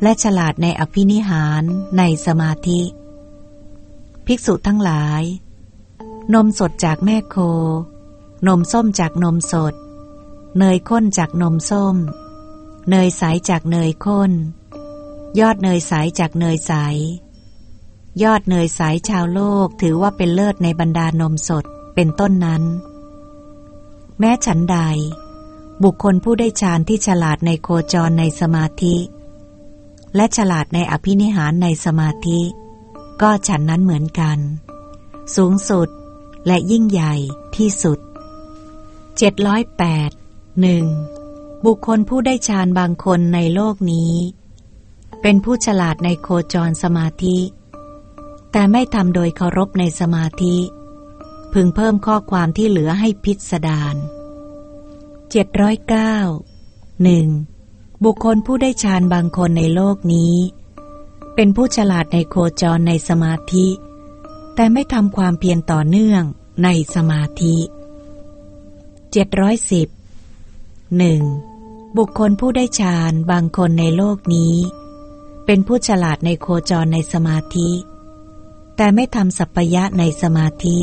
และฉลาดในอภินิหารในสมาธิ ภิกษุทั้งหลาย นมสดจากแม่โค นมส้มจากนมสด เนยข้นจากนมส้ม เนยใสจากเนยข้น ยอดเนยใสจากเนยใส ยอดเนยใสชาวโลกถือว่าเป็นเลิศในบรรดานมสดเป็นต้นนั้น แม้ฉันใด บุคคลผู้ได้ฌานที่ฉลาดในโคจรในสมาธิ และฉลาดในอภินิหารในสมาธิ ก็ฉันนั้นเหมือนกัน สูงสุดและยิ่งใหญ่ที่สุด 708 1. บุคคลผู้ได้ฌานบางคนในโลกนี้ เป็นผู้ฉลาดในโคจรสมาธิ แต่ไม่ทำโดยเคารพในสมาธิ พึงเพิ่มข้อความที่เหลือให้พิสดาร709 1. บุคคลผู้ได้ฌานบางคนในโลกนี้ เป็นผู้ฉลาดในโคจรในสมาธิ แต่ไม่ทำความเพียรต่อเนื่องในสมาธิ710 1. บุคคลผู้ได้ฌานบางคนในโลกนี้ เป็นผู้ฉลาดในโคจรในสมาธิ แต่ไม่ทำสัพยะในสมาธิ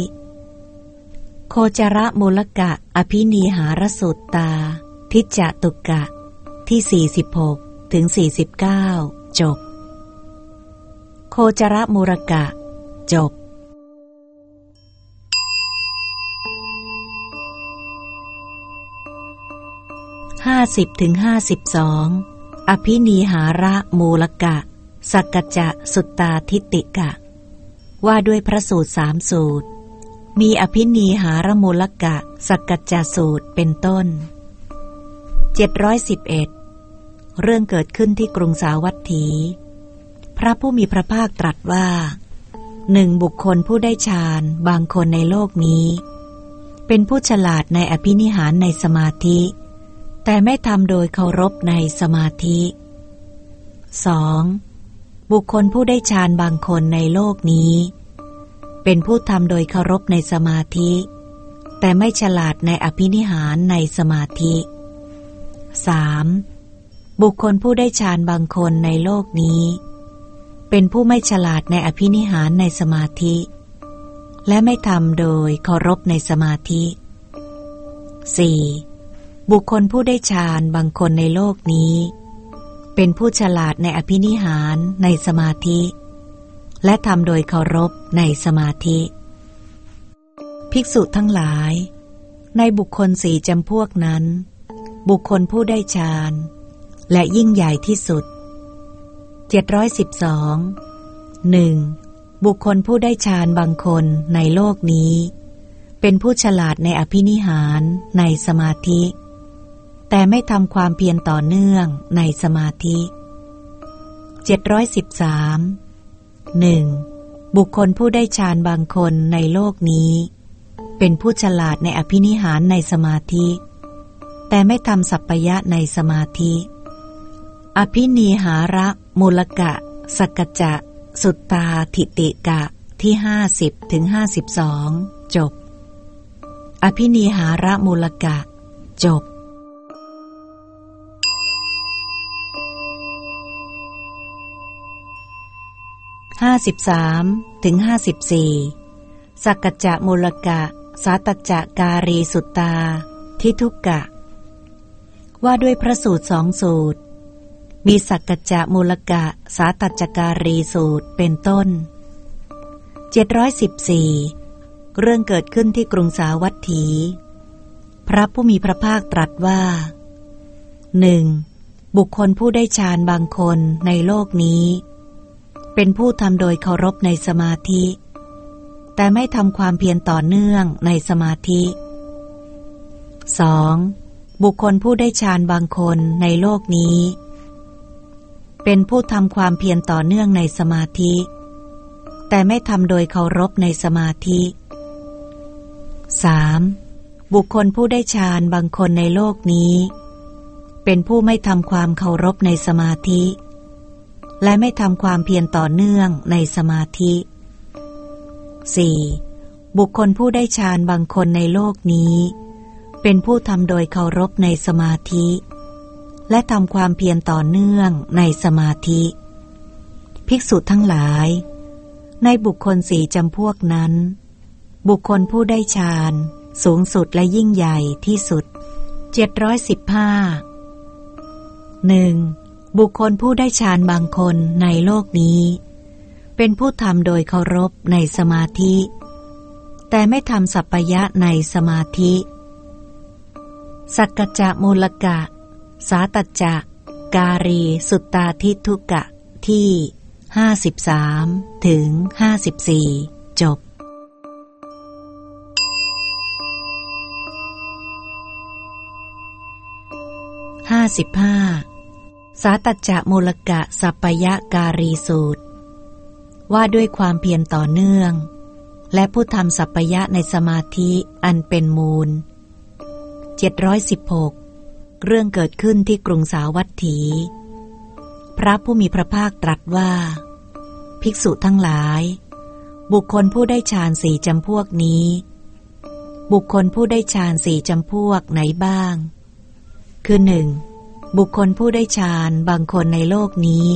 โคจระมูลกะ อภินีหารสุตตา ทิจตุกะ ที่ 46 ถึง 49 จบ โคจระมูรกะ จบห้าสิบถึงห้าสิบสอง อภินีหาระมูลกะ สักกจะสุตตาทิติกะ ว่าด้วยพระสูตรสามสูตร มีอภินีหารมูลกะ สักกจะสูตรเป็นต้นเจ็ดร้อยสิบเอ็ดเรื่องเกิดขึ้นที่กรุงสาวัตถี พระผู้มีพระภาคตรัสว่าหนึ่งบุคคลผู้ได้ฌานบางคนในโลกนี้ เป็นผู้ฉลาดในอภินิหารในสมาธิ แต่ไม่ทำโดยเคารพในสมาธิ 2. บุคคลผู้ได้ฌานบางคนในโลกนี้ เป็นผู้ทำโดยเคารพในสมาธิ แต่ไม่ฉลาดในอภินิหารในสมาธิ 3. บุคคลผู้ได้ฌานบางคนในโลกนี้ เป็นผู้ไม่ฉลาดในอภินิหารในสมาธิ และไม่ทำโดยเคารพในสมาธิ 4. บุคคลผู้ได้ฌานบางคนในโลกนี้ เป็นผู้ฉลาดในอภินิหารในสมาธิ และทำโดยเคารพในสมาธิ ภิกษุทั้งหลาย ในบุคคลสี่จำพวกนั้น บุคคลผู้ได้ฌานและยิ่งใหญ่ที่สุด 712 1. บุคคลผู้ได้ฌานบางคนในโลกนี้ เป็นผู้ฉลาดในอภินิหารในสมาธิ แต่ไม่ทำความเพียรต่อเนื่องในสมาธิ 713 1. บุคคลผู้ได้ฌานบางคนในโลกนี้ เป็นผู้ฉลาดในอภินิหารในสมาธิ แต่ไม่ทำสัพพยะในสมาธิ อภินิหาระมูลกะ สกจะ สุตตาทิติกะที่ห้าสิบถึงห้าสิบสองจบ อภินิหาระมูลกะ จบ ห้าสิบสามถึงห้าสิบสี่สักกจะมูลกะ สาตจะการีสุตตา ทิทุกะ ว่าด้วยพระสูตรสองสูตร มีสักจะมูลกะ สาตจการีสูตรเป็นต้นเจ็ดร้อยสิบสี่เรื่องเกิดขึ้นที่กรุงสาวัตถี พระผู้มีพระภาคตรัสว่าหนึ่งบุคคลผู้ได้ฌานบางคนในโลกนี้ เป็นผู้ทำโดยเคารพในสมาธิ แต่ไม่ทำความเพียรต่อเนื่องในสมาธิ 2. บุคคลผู้ได้ฌานบางคนในโลกนี้ เป็นผู้ทำความเพียรต่อเนื่องในสมาธิ แต่ไม่ทำโดยเคารพในสมาธิ 3. บุคคลผู้ได้ฌานบางคนในโลกนี้ เป็นผู้ไม่ทำความเคารพในสมาธิ และไม่ทำความเพียรต่อเนื่องในสมาธิ 4. บุคคลผู้ได้ฌานบางคนในโลกนี้ เป็นผู้ทำโดยเคารพในสมาธิ และทำความเพียรต่อเนื่องในสมาธิ ภิกษุทั้งหลาย ในบุคคลสี่จำพวกนั้น บุคคลผู้ได้ฌานสูงสุดและยิ่งใหญ่ที่สุด 715หนึ่ง บุคคลผู้ได้ฌานบางคนในโลกนี้ เป็นผู้ทำโดยเคารพในสมาธิ แต่ไม่ทำสัพพยะในสมาธิ สักกจะมูลกะ สาตจะการี สุตตาทิทุกะที่ห้าสิบสามถึงห้าสิบสี่จบห้าสิบห้า สาตัจจะมูลกะสัปยะการีสูตร ว่าด้วยความเพียรต่อเนื่อง และผู้ทำสัปยะในสมาธิอันเป็นมูล 716 เรื่องเกิดขึ้นที่กรุงสาวัตถี พระผู้มีพระภาคตรัสว่า ภิกษุทั้งหลาย บุคคลผู้ได้ฌานสี่จำพวกนี้ บุคคลผู้ได้ฌานสี่จำพวกไหนบ้าง คือหนึ่ง บุคคลผู้ได้ฌานบางคนในโลกนี้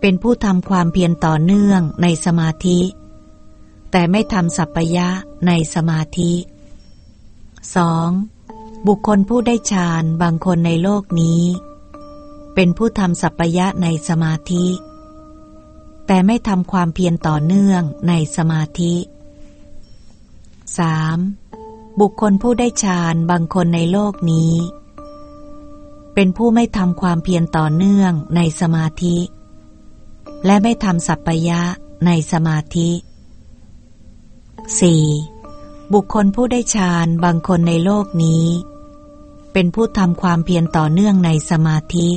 เป็นผู้ทำความเพียรต่อเนื่องในสมาธิ แต่ไม่ทำสัพยะในสมาธิ 2. บุคคลผู้ได้ฌานบางคนในโลกนี้ เป็นผู้ทำสัพยะในสมาธิ แต่ไม่ทำความเพียรต่อเนื่องในสมาธิ 3. บุคคลผู้ได้ฌานบางคนในโลกนี้ เป็นผู้ไม่ทำความเพียรต่อเนื่องในสมาธิ และไม่ทำสัพยะในสมาธิ 4. บุคคลผู้ได้ฌานบางคนในโลกนี้ เป็นผู้ทำความเพียรต่อเนื่องในสมาธิ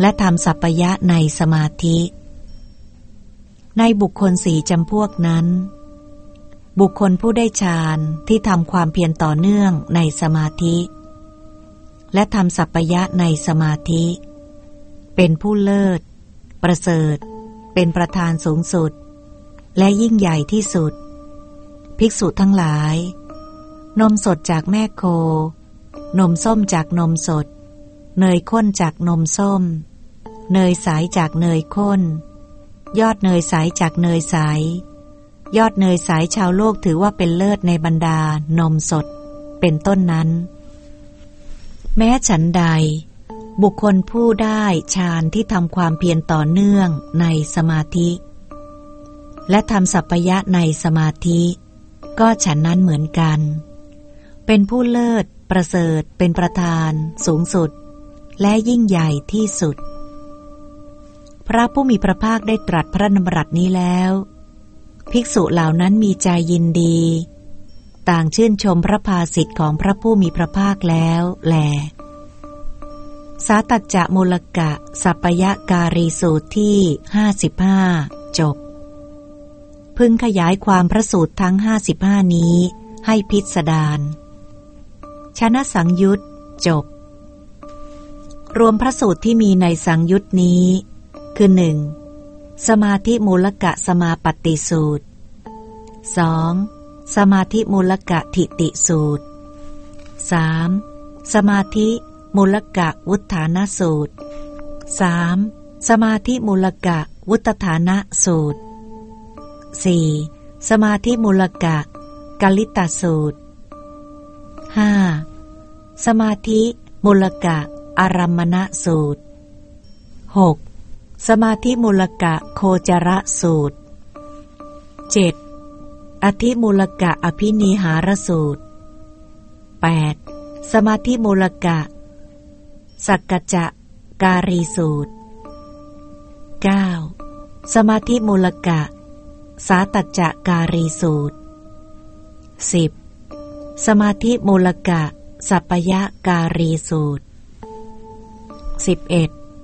และทำสัพยะในสมาธิ ในบุคคลสี่จำพวกนั้น บุคคลผู้ได้ฌานที่ทำความเพียรต่อเนื่องในสมาธิ และทำสัพยะในสมาธิ เป็นผู้เลิศ ประเสริฐ เป็นประธานสูงสุด และยิ่งใหญ่ที่สุด ภิกษุทั้งหลาย นมสดจากแม่โค นมส้มจากนมสด เนยข้นจากนมส้ม เนยใสจากเนยข้น ยอดเนยใสจากเนยใสยยอดเนยใสชาวโลกถือว่าเป็นเลิศในบรรดานมสด เป็นต้นนั้น แม้ฉันใด บุคคลผู้ได้ฌานที่ทำความเพียรต่อเนื่องในสมาธิ และทำสัพยะในสมาธิ ก็ฉันนั้นเหมือนกัน เป็นผู้เลิศ ประเสริฐ เป็นประธาน สูงสุด และยิ่งใหญ่ที่สุด พระผู้มีพระภาคได้ตรัสพระนมรัตนี้แล้ว ภิกษุเหล่านั้นมีใจยินดี ต่างชื่นชมพระภาสิทธิ์ของพระผู้มีพระภาคแล้วแล สาตัจจะมูลกะ สัปยะการีสูตรที่ห้าสิบห้าจบ พึงขยายความพระสูตรทั้งห้าสิบห้านี้ ให้พิสดารชนะสังยุตจบ รวมพระสูตรที่มีในสังยุตนี้ คือหนึ่งสมาธิมูลกะสมาปฏิสูตร 2. สมาธิมูลกะทิติสูตร 3. สมาธิมูลกะวุฒานสูตร 3. สมาธิมูลกะวุตฐานะสูตร 4. สมาธิมูลกะกลิตาสูตร 5. สมาธิมูลกะอารัมมณสูตร 6. สมาธิมูลกะโคจระสูตร 7. อธิมูลกะอภินิหารสูตร 8. สมาธิมูลกะ สักกจะการีสูตร 9. สมาธิมูลกะ สาตัจะการีสูตร 10. สมาธิมูลกะ สัปยะการีสูตร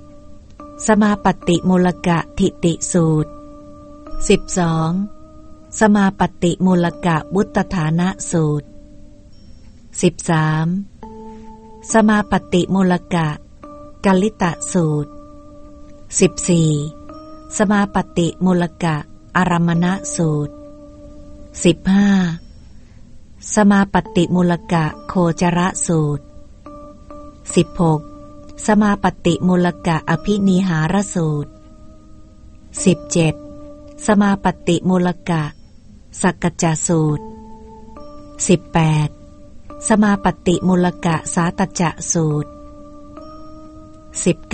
11. สมาปฏิมูลกะทิติสูตร 12. สมาปฏิมูลกะวุตฐานะสูตร 13. สมาปฏิมูลกะกลิตะสูตร 14. สมาปฏิมูลกะอารมณะสูตร 15. สมาปฏิมูลกะโคจระสูตร 16. สมาปฏิมูลกะอภินิหารสูตร 17. สมาปฏิมูลกะ สักกจสูตร 18. สมาปฏิมูลกะสาตจะสูตร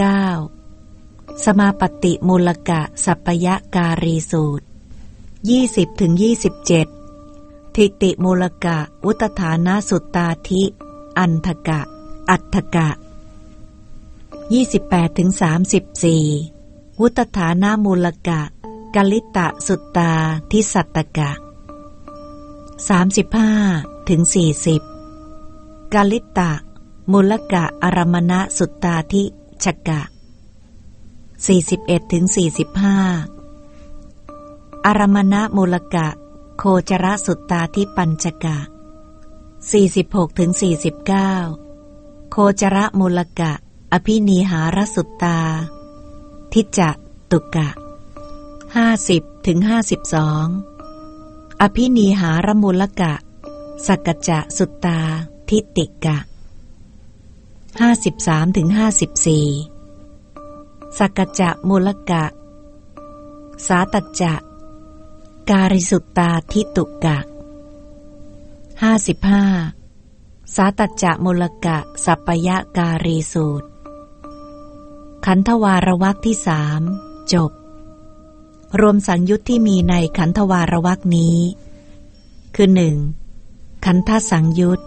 19. สมาปฏิมูลกะสัปยะการีสูตร 20ถึงทิติมูลกะวุตฐานาสุตตาธิ อันทกะ อัตถกะ 28ถึงวุตฐานามูลกะกลิตะสุตตาทิสัตตกะ 35ถึง40 กาลิตะ มูลกะอารมณะสุตตาทิชกะ 41ถึง45 อารมณะมูลกะ โคจรสุตตาทิปัญจกะ 46ถึง49 โคจรมูลกะ อภินีหารสุตตา ทิจตุกะ 50ถึง52 อภินีหารมูลกะ สักจะสุตตา ทิติกะ53ถึง54สักจะมูลกะ สาตจะ การิสุตตาทิตุกะห้าสิบห้าสาตจะมูลกะ สัปยะการีสูตร ขันธวารวักที่สามจบ รวมสังยุตที่มีในขันธวารวักนี้ คือหนึ่งขันธสังยุต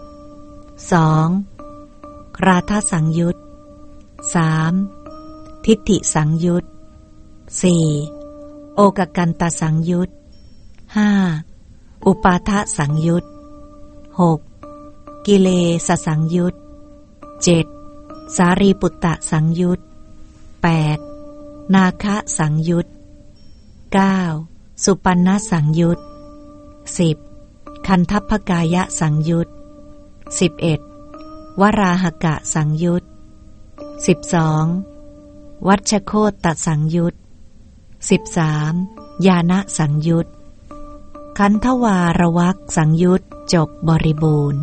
สองราธสังยุตสามทิฏฐิสังยุตสี่โอกกันตสังยุตห้าอุปาทะสังยุตหกกิเลสสังยุตเจ็ดสารีปุตตะสังยุตแปดนาคะสังยุต เก้าสุปันนสังยุตสิบคันทัพพกายะสังยุตสิบเอ็ดวราหกะสังยุตสิบสองวัชโคตตสังยุตสิบสามยานะสังยุต คันทวารวักสังยุตจบบริบูรณ์